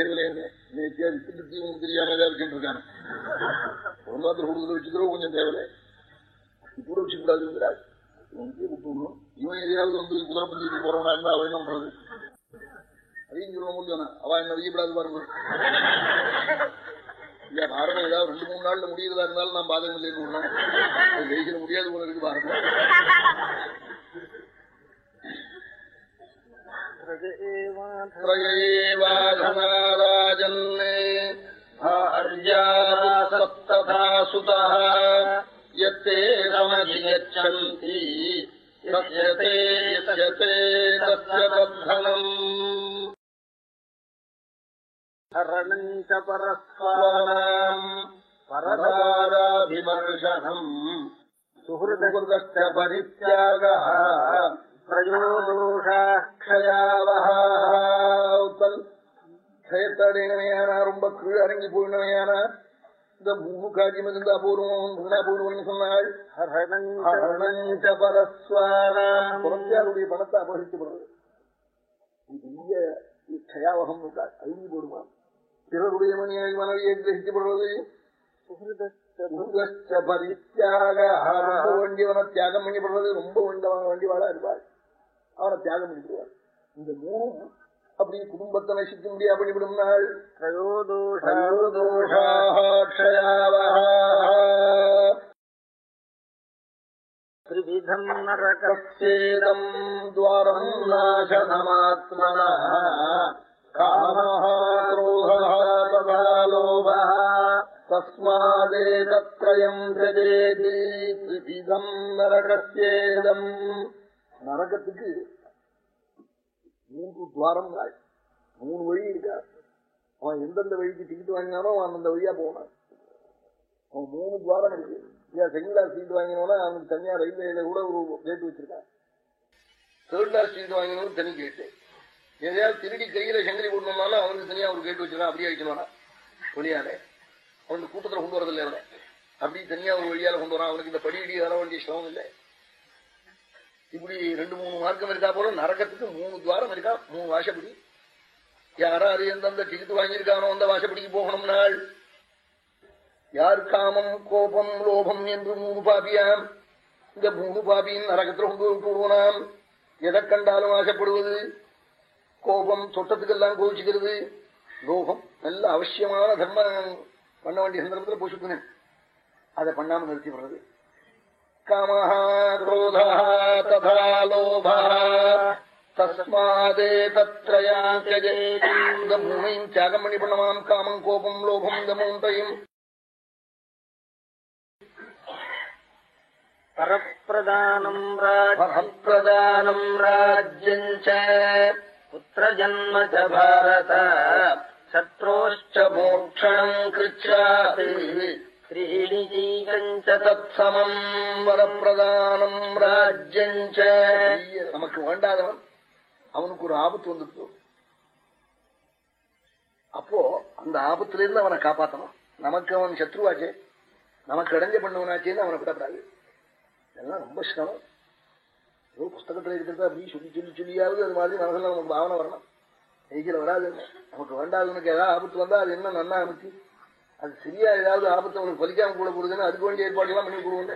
நேத்தியா விட்டு இவனுக்கு தெரியாம ஏதாவது வச்சுட்டு இருக்காங்க பிறந்தாத்துல கொடுத்தது வச்சுக்கிறோம் கொஞ்சம் தேவையில்லை. இப்ப வச்சுக்கூடாதுங்கிறார் கூடாது விட்டுணும் இவன் எதையாவது வந்து குதிரை பந்திக்கு போறவனா இருந்தா அவன் என்ன பண்றது? அதையும் சொல்ல முடியும் அவ என்ன வைக்கப்படாது பாருங்க. இல்ல பாரதம் ஏதாவது ரெண்டு மூணு நாள்ல முடியறதா இருந்தாலும் நான் பாதகம் இல்லைன்னு ஜெயிச்சிட முடியாது போல இருக்கு பாரதம் त्रयैवाधमराजन् सप्तथा सुतः यत्ते रमधिगच्छन्ति यस्य ते यस्य ते तस्य बद्धनम् हरणम् च परस्वानाम् परदाराभिमर्शनम् सुहृदगुरुदश्च परित्यागः பயத்தடையினமையானா ரொம்ப கீழ் அடங்கி போயினமையானா இந்த மூணு காரியம் இருந்து அபூர்வம் பூர்ணாபூர்வம்னு சொன்னாள். குழந்தையாருடைய பணத்தை அபகரிக்கப்படுறது பெரிய நிச்சயாவகம் அழுகி போடுவான் பிறருடைய மணியாய் மனைவியை கிரகிக்கப்படுவது. பரித்தியாக வேண்டியவன தியாகம் பண்ணப்படுறது ரொம்ப வேண்டவன் வேண்டியவாளா இருப்பாள். அவனை தியாகம் பண்ணிடுவாள் இந்த மூணும் அப்படி குடும்பத்தை நசிக்க முடியா பண்ணிவிடும் நாள் त्रयो दोषाः த்ரயோதோஷாः க்ஷயாவஹ. त्रिविधम् नरकस्य கஸ்யேதம் துவாரம் நாசனமாத்மனः காமः क्रोधः तथा लोभः தஸ்மாதேதத்ரயம் ஜஜேதி த்ரிவிதம் நரகஸ்யேதம் நரகத்துக்கு மூன்று துவாரம் மூணு வழி இருக்கா? அவன் எந்தெந்த வழிக்கு டிக்கெட் வாங்கினானோ அவன் அந்தந்த வழியா போனான் அவன் மூணு துவாரம் இருக்கு. இல்லையா செகண்ட் கிளாஸ் சீட் வாங்கினோன்னா அவனுக்கு தனியா ரயில்வேல கூட ஒரு கேட்டு வச்சிருக்கான். தேர்ட் கிளாஸ் சீட் வாங்கினவனுக்கு தனி கேட்டு எதையாவது திருடி கையில சங்கரி போடணும்னாலும் அவனுக்கு தனியா ஒரு கேட்டு வச்சிருக்கான். அப்படியே வைக்கணும் வழியாலே அவனுக்கு கூட்டத்தில் கொண்டு வரதில்லை அவனை. அப்படி தனியா ஒரு வழியால கொண்டு வரான். அவனுக்கு இந்த படியடி வர வேண்டிய சிரமம் இல்லை. இப்படி ரெண்டு மூணு மார்க்கம் இருக்கா போல நரகத்துக்கு மூணு துவாரம் இருக்கா? மூணு வாசப்படி. யாராரு எந்தெந்த டிக்கெட் வாங்கியிருக்கானோ அந்த வாசப்படிக்கு போகணும் நாள். யார் காமம் கோபம் லோபம் என்று மூணு பாபியாம்? இந்த மூணு பாபியின் நரகத்தில் கொண்டு விட்டுடுவனாம் எதை கண்டாலும் ஆசைப்படுவது? கோபம் தொட்டத்துக்கெல்லாம் கோவிச்சுக்கிறது. லோகம் நல்ல அவசியமான தர்மம். பண்ண வேண்டிய சந்தர்ப்பத்தில் போஷிக்கணும் அதை பண்ணாம நிறுத்தி விடுறது कामः क्रोधः तथा लोभः तस्मादेतत्रया त्यजेत् दमूनैम् त्यागमणि प्रणमाम् कामम् कोपम् लोभम् दमून्तयम् परप्रदानम् परप्रदानम् राज्यम् च पुत्रजन्म च भारत शत्रोश्च मोक्षणम् कृच्छाति ஸ்ரீலிஜீகஞ்ச தத்சமம் வரப்பிரதானம் ராஜ்யஞ்ச நமக்கு வேண்டாதவன் அவனுக்கு ஒரு ஆபத்து வந்துடுது அப்போ அந்த ஆபத்துல இருந்து அவனை காப்பாத்தணும் நமக்கு அவன் சத்ருவாச்சே நமக்கு இடைஞ்ச பண்ணவனாச்சேன்னு அவனை விடப்படாது இதெல்லாம் ரொம்ப சிரமம் ஏதோ புஸ்தகத்துல இருக்கிறத அப்படி சொல்லி சொல்லி சொல்லியாவது அது மாதிரி மனசுல நமக்கு பாவனை வரணும் எதில் வராது நமக்கு வேண்டாதவனுக்கு ஏதாவது ஆபத்து வந்தா அது என்ன நன்னா அமைச்சு அது சரியா ஏதாவது ஆபத்தை உனக்கு பலிக்காம கூட போடுதுன்னா அதுக்கு வேண்டிய ஏற்பாடு எல்லாம் பண்ணி கொடுவோம்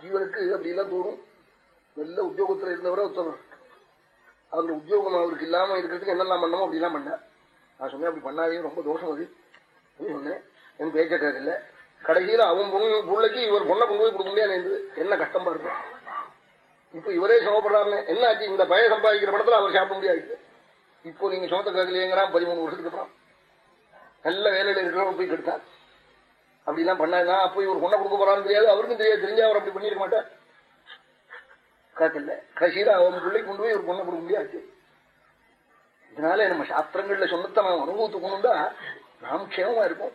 ஜீவனுக்கு அப்படி எல்லாம் தோணும். நல்ல உத்தியோகத்துல இருந்தவரை ஒருத்தரும் அந்த உத்தியோகம் அவருக்கு இல்லாம இருக்கிறதுக்கு என்னெல்லாம் பண்ணமோ அப்படிலாம் பண்ண. நான் சொன்னேன் அப்படி பண்ணாதே ரொம்ப தோஷம் அது. சொன்னேன். என் பேச்ச இல்லை கடைசியில அவன் பொண்ணு பிள்ளைக்கு இவர் பொண்ணை கொண்டு போய் கொடுக்க முடியாது என்ன கஷ்டம் பாருங்க. இப்ப இவரே சமப்படுறாருன்னு என்ன ஆச்சு? இந்த பய சம்பாதிக்கிற படத்துல அவர் சாப்பிட முடியாது. இப்போ நீங்க சொந்த கேட்கலையேங்கிறான் பதிமூணு வருஷத்துக்கு அப்புறம். நல்ல வேலையில இருக்கிறவங்க போய் கெடுத்தார் அப்படிலாம் பண்ணாதான் அப்போ இவர் பொண்ணை கொடுக்க போறான்னு தெரியாது. அவருக்கும் தெரியாது. தெரிஞ்சா அவர் அப்படி பண்ணிருக்க மாட்டார். காத்தில்ல. கடைசியில அவன் பிள்ளை கொண்டு போய் ஒரு பொண்ணை கொடுக்க முடியாது. இதனால நம்ம சாஸ்திரங்கள்ல சொன்னத்தை நான் அனுபவத்துக்கு கொண்டுண்டா நாம் க்ஷேமமா இருப்போம்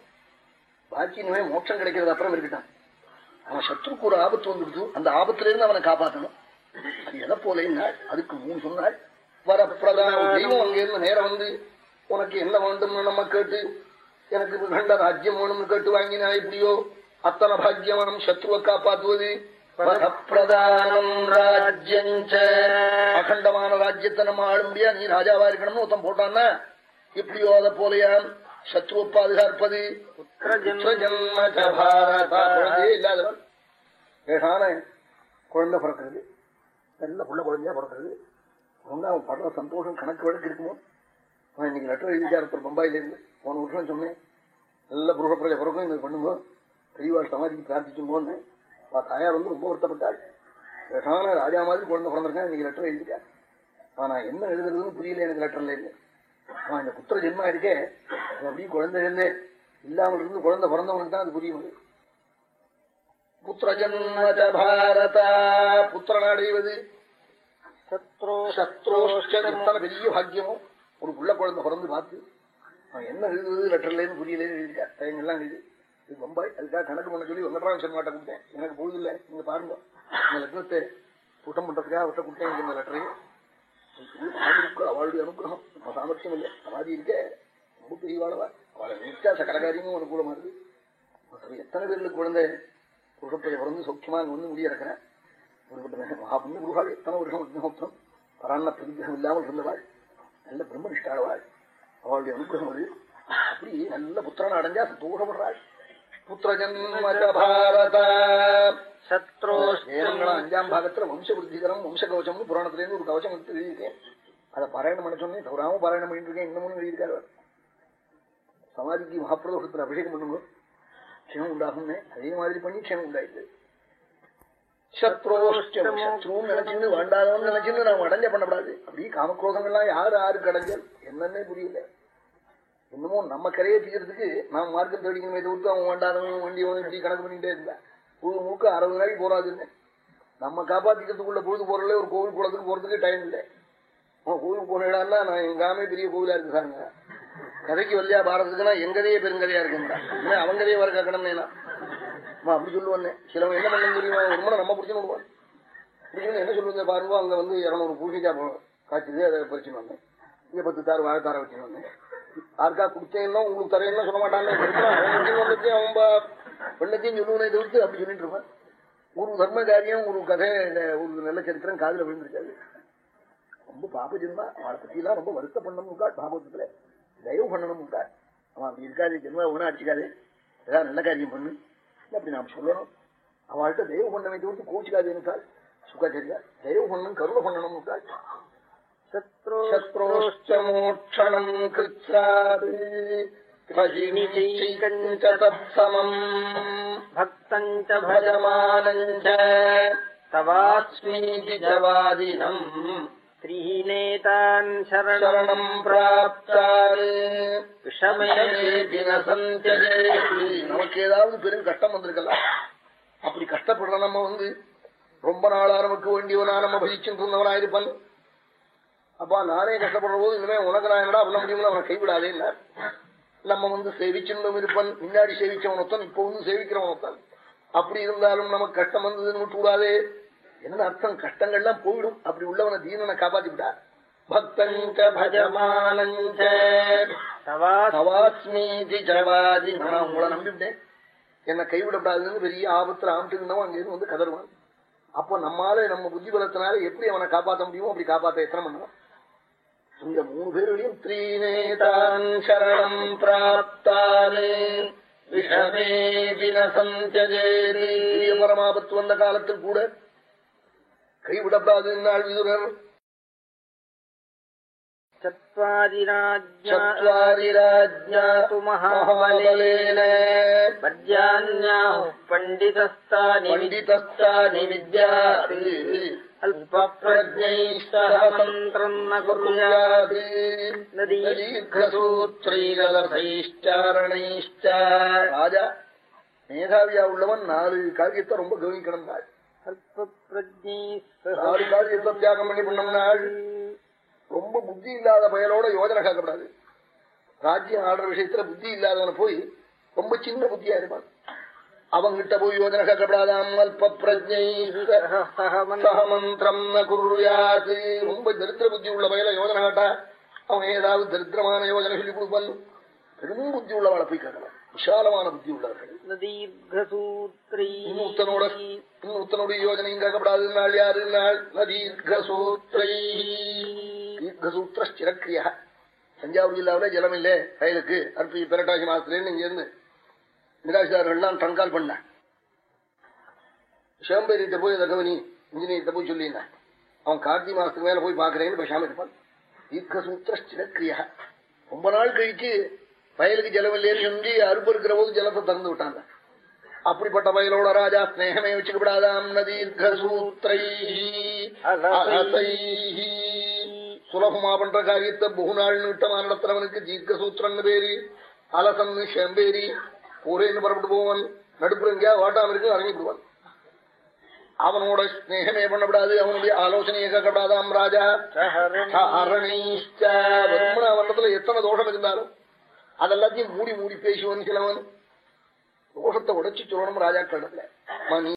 பாக்கி இனிமே மோட்சம் கிடைக்கிறது அப்புறம் இருக்கட்டும். அவன் சத்ருக்கு ஒரு ஆபத்து வந்துடுது. அந்த ஆபத்துல இருந்து அவனை காப்பாற்றணும் அது எதை போல அதுக்கு மூணு சொன்னாள் வரப்பிரதான தெய்வம் அங்க இருந்து நேரம் வந்து உனக்கு என்ன வேண்டும்னு நம்ம கேட்டு எனக்கு கண்ட ராஜ்யம் வேணும்னு கேட்டு வாங்கினா இப்படியோ அத்தனை பாக்கியமானம் சத்ருவை காப்பாற்றுவது அகண்டமான ராஜ்யத்தை நம்ம ஆளும்படியா நீ ராஜாவா இருக்கணும்னு ஒருத்தன் போட்டான்னா இப்படியோ அதை போலையாம் சத்ருவ பாதுகாப்பது குழந்தையே இல்லாதவன் ஏகான குழந்தை பிறக்கிறது. நல்ல புள்ள குழந்தையா பிறக்கிறது. ஒன்னா அவன் படுற சந்தோஷம் கணக்கு வழக்கு இருக்குமோ? அவன் இன்னைக்கு லெட்டர் எழுதிக்கார் ஒருத்தர் பம்பாயில இருந்து போன வருஷம் சொன்னேன். நல்ல புருஷ பிரஜை பிறக்கும் இது பண்ணுங்க. பெரியவாள் சமாதிக்கு பிரார்த்திச்சுங்கோன்னு. அவன் தாயார் வந்து ரொம்ப வருத்தப்பட்டாள். ஏகான ராஜா மாதிரி குழந்தை பிறந்திருக்கான் இன்னைக்கு லெட்டர் எழுதிட்டார் ஆனா என்ன எழுதுறதுன்னு புரியல எனக்கு லெட்டர்ல இருந்து. அவன் இந்த புத்திர ஜென்மா இருக்கே அது அப்படியே குழந்தை இருந்து இல்லாமல் இருந்து குழந்தை பிறந்தவனுக்கு தான் அது புரியும் புத்திரஜன்ம பாரத. புத்திரன் அடைவது பெரிய பாக்கியமோ ஒரு புள்ள குழந்தை பிறந்து பார்த்து அவன் என்ன எழுதுவது லெட்டர்லேருந்து புரியலேன்னு எழுதியிருக்கா. எல்லாம் எழுதி. இது பம்பாய் அதுக்காக கணக்கு பண்ண சொல்லி வெங்கட்ராமன் மாட்ட கொடுத்தேன். எனக்கு பொழுது இல்லை. நீங்க பாருங்க. இந்த லெட்டரத்தை கூட்டம் பண்றதுக்காக அவர்கிட்ட கொடுத்தேன் இந்த லெட்டரை அவளுடைய அனுகிரகம். நம்ம சாமர்த்தியம் இல்லை. சமாதி இருக்க. ரொம்ப பெரியவாளவா அவளை நினைச்சா சகல காரியமும் அனுகூலமா இருக்கு எத்தனை பேருக்கு குழந்தை? குழப்பத்தை பிறந்து சௌக்கியமா அங்க வந்து முடிய இருக்கிறேன் மகாபுண்ணிய குருகாள் எத்தனை வருஷம் அக்னிஹோத்திரம் பராண்ண பிரதிகிரகம் இல்லாமல் இருந்தவாள். நல்ல பிரம்மனிஷ்டாளவாள் அவளுடைய அனுகிரகம் அது. அப்படி நல்ல புத்திரன் அடைஞ்சா சந்தோஷப்படுறாள். புத்திரஜன்ம பாரத வேதங்களா அஞ்சாம் பாகத்துல வம்ச விருத்திகரம் வம்ச கவச்சம்னு புராணத்துல இருந்து ஒரு கவச்சம் எடுத்து எழுதியிருக்கேன் அதை பாராயணம் பண்ண சொன்னேன் தவறாம பாராயணம் பண்ணிட்டு இருக்கேன் இன்னமும் எழுதியிருக்காரு. சமாதிக்கு மகாபிரதோஷத்துல அபிஷேகம் பண்ணுங்க க்ஷேமம் உண்டாகும் அதே மாதிரி பண்ணி க்ஷேமம் உண்டாயிடுது சத்ரோஷ்டம் சத்ருன்னு நினைச்சுன்னு வேண்டாதவன் நினைச்சுன்னு நாம் அடைஞ்ச பண்ணக்கூடாது அப்படி காமக்ரோதங்கள்லாம் யாரு யாருக்கு அடைஞ்சல் என்னன்னே புரியல இன்னமும் நம்ம கரையை தீக்கிறதுக்கு நாம் மார்க்கம் தேடிக்கணுமே தவிர்த்து அவன் வேண்டாதவன் வண்டியவன் இப்படி கணக்கு பண்ணிட்டே இருந்தான் பொழுது முழுக்க அறுபது நாளைக்கு போறாதுன்னு. நம்ம காப்பாத்திக்கிறதுக்குள்ள பொழுது போறதுல ஒரு கோவில் குளத்துக்கு போறதுக்கு டைம் இல்லை. அவன் கோவில் போன இடம்னா நான் எங்காமே பெரிய கோவிலா இருக்கு கதைக்கு வழியா பாரதத்துக்குன்னா எங்கதையே பெருங்கதையா இருக்குங்கிறா இனிமே வர கேட்கணும்னா அம்மா அப்படி சொல்லுவானே. சிலவன் என்ன பண்ண தெரியுமா? ஒரு முறை நம்ம பிடிச்சுன்னு விடுவான் என்ன சொல்லுவாங்க பாருங்க அங்க வந்து இரநூறு பூஜைக்கா காய்ச்சது அதை பறிச்சுன்னு வந்தேன். இங்க பத்து தார் வாழைத்தார வச்சுன்னு வந்தேன். யாருக்கா கொடுத்தேன்னா உங்களுக்கு தரையெல்லாம் சொல்ல மாட்டாங்க அவன் வெள்ளத்தையும் சொல்லுவனே தவிர்த்து அப்படி சொல்லிட்டு இருப்பான். ஒரு தர்ம காரியம் ஒரு கதை ஒரு நல்ல சரித்திரம் காதுல விழுந்திருக்காது. ரொம்ப பாப ஜென்மா. அவளை பத்தி எல்லாம் ரொம்ப வருத்த பண்ணணும் பாபத்துல தயவு பண்ணணும் அவன் அப்படி இருக்காது ஜென்மா ஒன்றும் அடிச்சுக்காது. ஏதாவது நல்ல காரியம் பண்ணு. அப்படி நாம் சொல்லணும். அவள்கிட்ட தயவு பண்ண வேண்டிய கோச்சிக்காது என்றால் சுகாச்சாரியா தயவு பண்ணணும் கருணை பண்ணணும் என்றால் சத்ரோஷ்டமோட்சணம் கிருச்சாது தத்சமம் பக்தஞ்ச பஜமானஞ்ச தவாஸ்மீதி ஜவாதினம் சரணம் பிராப்தாரு விஷமே நமக்கு ஏதாவது பெரும் கஷ்டம் வந்திருக்கலாம் அப்படி கஷ்டப்படுற நம்ம வந்து ரொம்ப நாளா நமக்கு வேண்டியவனா நம்ம பயிச்சுட்டு இருந்தவனா இருப்பான். அப்பா நானே கஷ்டப்படுற போது இனிமே உனக்கு நான் என்னடா பண்ண முடியும்னு அவனை கைவிடாதே நம்ம வந்து சேவிச்சும் இருப்பன் முன்னாடி சேவிச்சவன் ஒருத்தன் இப்ப வந்து சேவிக்கிறவன் ஒருத்தன். அப்படி இருந்தாலும் நமக்கு கஷ்டம் வந்ததுன்னு விட்டு விடாதே. என்ன அர்த்தம்? கஷ்டங்கள்லாம் போயிடும். அப்படி உள்ளவனை தீனனை காப்பாத்தி விட்டா பக்தஞ்ச பஜமானஞ்ச. தவாஸ்மீதி ஜவாதி. நான் உங்களை நம்பிவிட்டேன். என்ன கைவிடப்படாதுன்னு பெரிய ஆபத்துல ஆமிட்டு அங்கிருந்து வந்து கதறுவான். அப்போ நம்மால நம்ம புத்தி பலத்தினால எப்படி அவனை காப்பாற்ற முடியுமோ அப்படி காப்பாற்ற எத்தனை பண்ணுவோம் இந்த மூணு பேருடையும் த்ரீநேதான் சரணம் பிராப்தானே விஷமே தினசஞ்சேரி பரமாபத்து வந்த காலத்தில் கூட கைவிடப்படாது நாள் விதுரர் चत्वारि சத்வாரிராஜ்ஞாது மகாபலேன மகாபலேன பர்ஜான்யாः பண்டிதஸ்தானி பண்டிதஸ்தானி வித்யாதி அல்பப்ரஜைஸ்தः மந்திரம் ந குர்யாத் தீர்க்கசூத்ரீகலசைஷ்டாரணைஷ்ட ராஜா மேதாவியா உள்ளவன் நாலு காரியத்தை ரொம்ப கவனிக்கணும் நாள் அல்பப்ரஜைஸ்தः நாலு காரியத்தை தியாகம் பண்ணி பண்ணோம் நாள் ரொம்ப புத்தி இல்லாத பயலோட யோஜனை கேட்கக்கூடாது. ராஜ்யம் ஆடுற விஷயத்துல புத்தி இல்லாதவன போய் ரொம்ப சின்ன புத்தியா இருப்பான். அவங்கிட்ட போய் யோஜனை கேட்கப்படாதாம் அல்ப பிரஜை. மந்திரம் ந குர்யாத் ரொம்ப தரித்திர புத்தி உள்ள பயல யோஜனை கேட்டா அவன் ஏதாவது தரித்திரமான யோஜனை சொல்லி கொடுப்பான். பெரும் புத்தி உள்ளவளை போய் கேட்கலாம். விசாலமான புத்தி உள்ளவர்கள். இன்னொருத்தனோட இன்னொருத்தனுடைய யோஜனையும் கேட்கப்படாது. நாள் யாரு? நாள் தீர்க்கசூத்ரை. தீர்க்கசூத்திர ஸ்திரக்கிரியா தஞ்சாவூர் ஜில்லாவில ஜலம் இல்லை வயலுக்கு அற்பி பெரட்டாசி மாசத்துலேருந்து இங்க இருந்து. நிராசிதாரர்கள்லாம் டங்கால் பண்ண. ஷேம்பேரிட்ட போய் அதை கவனி இன்ஜினியர்கிட்ட போய் சொல்லியிருந்தேன் அவன் கார்த்திகை மாசத்துக்கு மேல போய் பாக்குறேன்னு பேசாம இருப்பான். தீர்க்கசூத்திர ஸ்திரக்கிரியா ரொம்ப நாள் கழிச்சு வயலுக்கு ஜலம் இல்லைன்னு சொல்லி அறுப்பு இருக்கிற போது ஜலத்தை திறந்து விட்டாங்க. அப்படிப்பட்ட வயலோட ராஜா ஸ்னேகமே வச்சுக்கப்படாதாம் நதீர்கசூத்திரை சுலபமா பண்ற காரியத்தை பகுநாள் நீட்டமா நடத்துறவனுக்கு தீர்க்கசூத்திரன்னு பேரு அலசன்னு ஷெம்பேரி போரேன்னு புறப்பட்டு போவன் நடுப்புற எங்கேயா வாட்டாம இருக்கு இறங்கி விடுவான் அவனோட ஸ்நேகமே பண்ணப்படாது அவனுடைய ஆலோசனையை கேட்கப்படாதாம் ராஜா வர்மணத்துல எத்தனை தோஷம் இருந்தாலும் அதெல்லாத்தையும் மூடி மூடி பேசுவன் சிலவன் தோஷத்தை உடைச்சு சொல்லணும் ராஜாக்களிடத்துல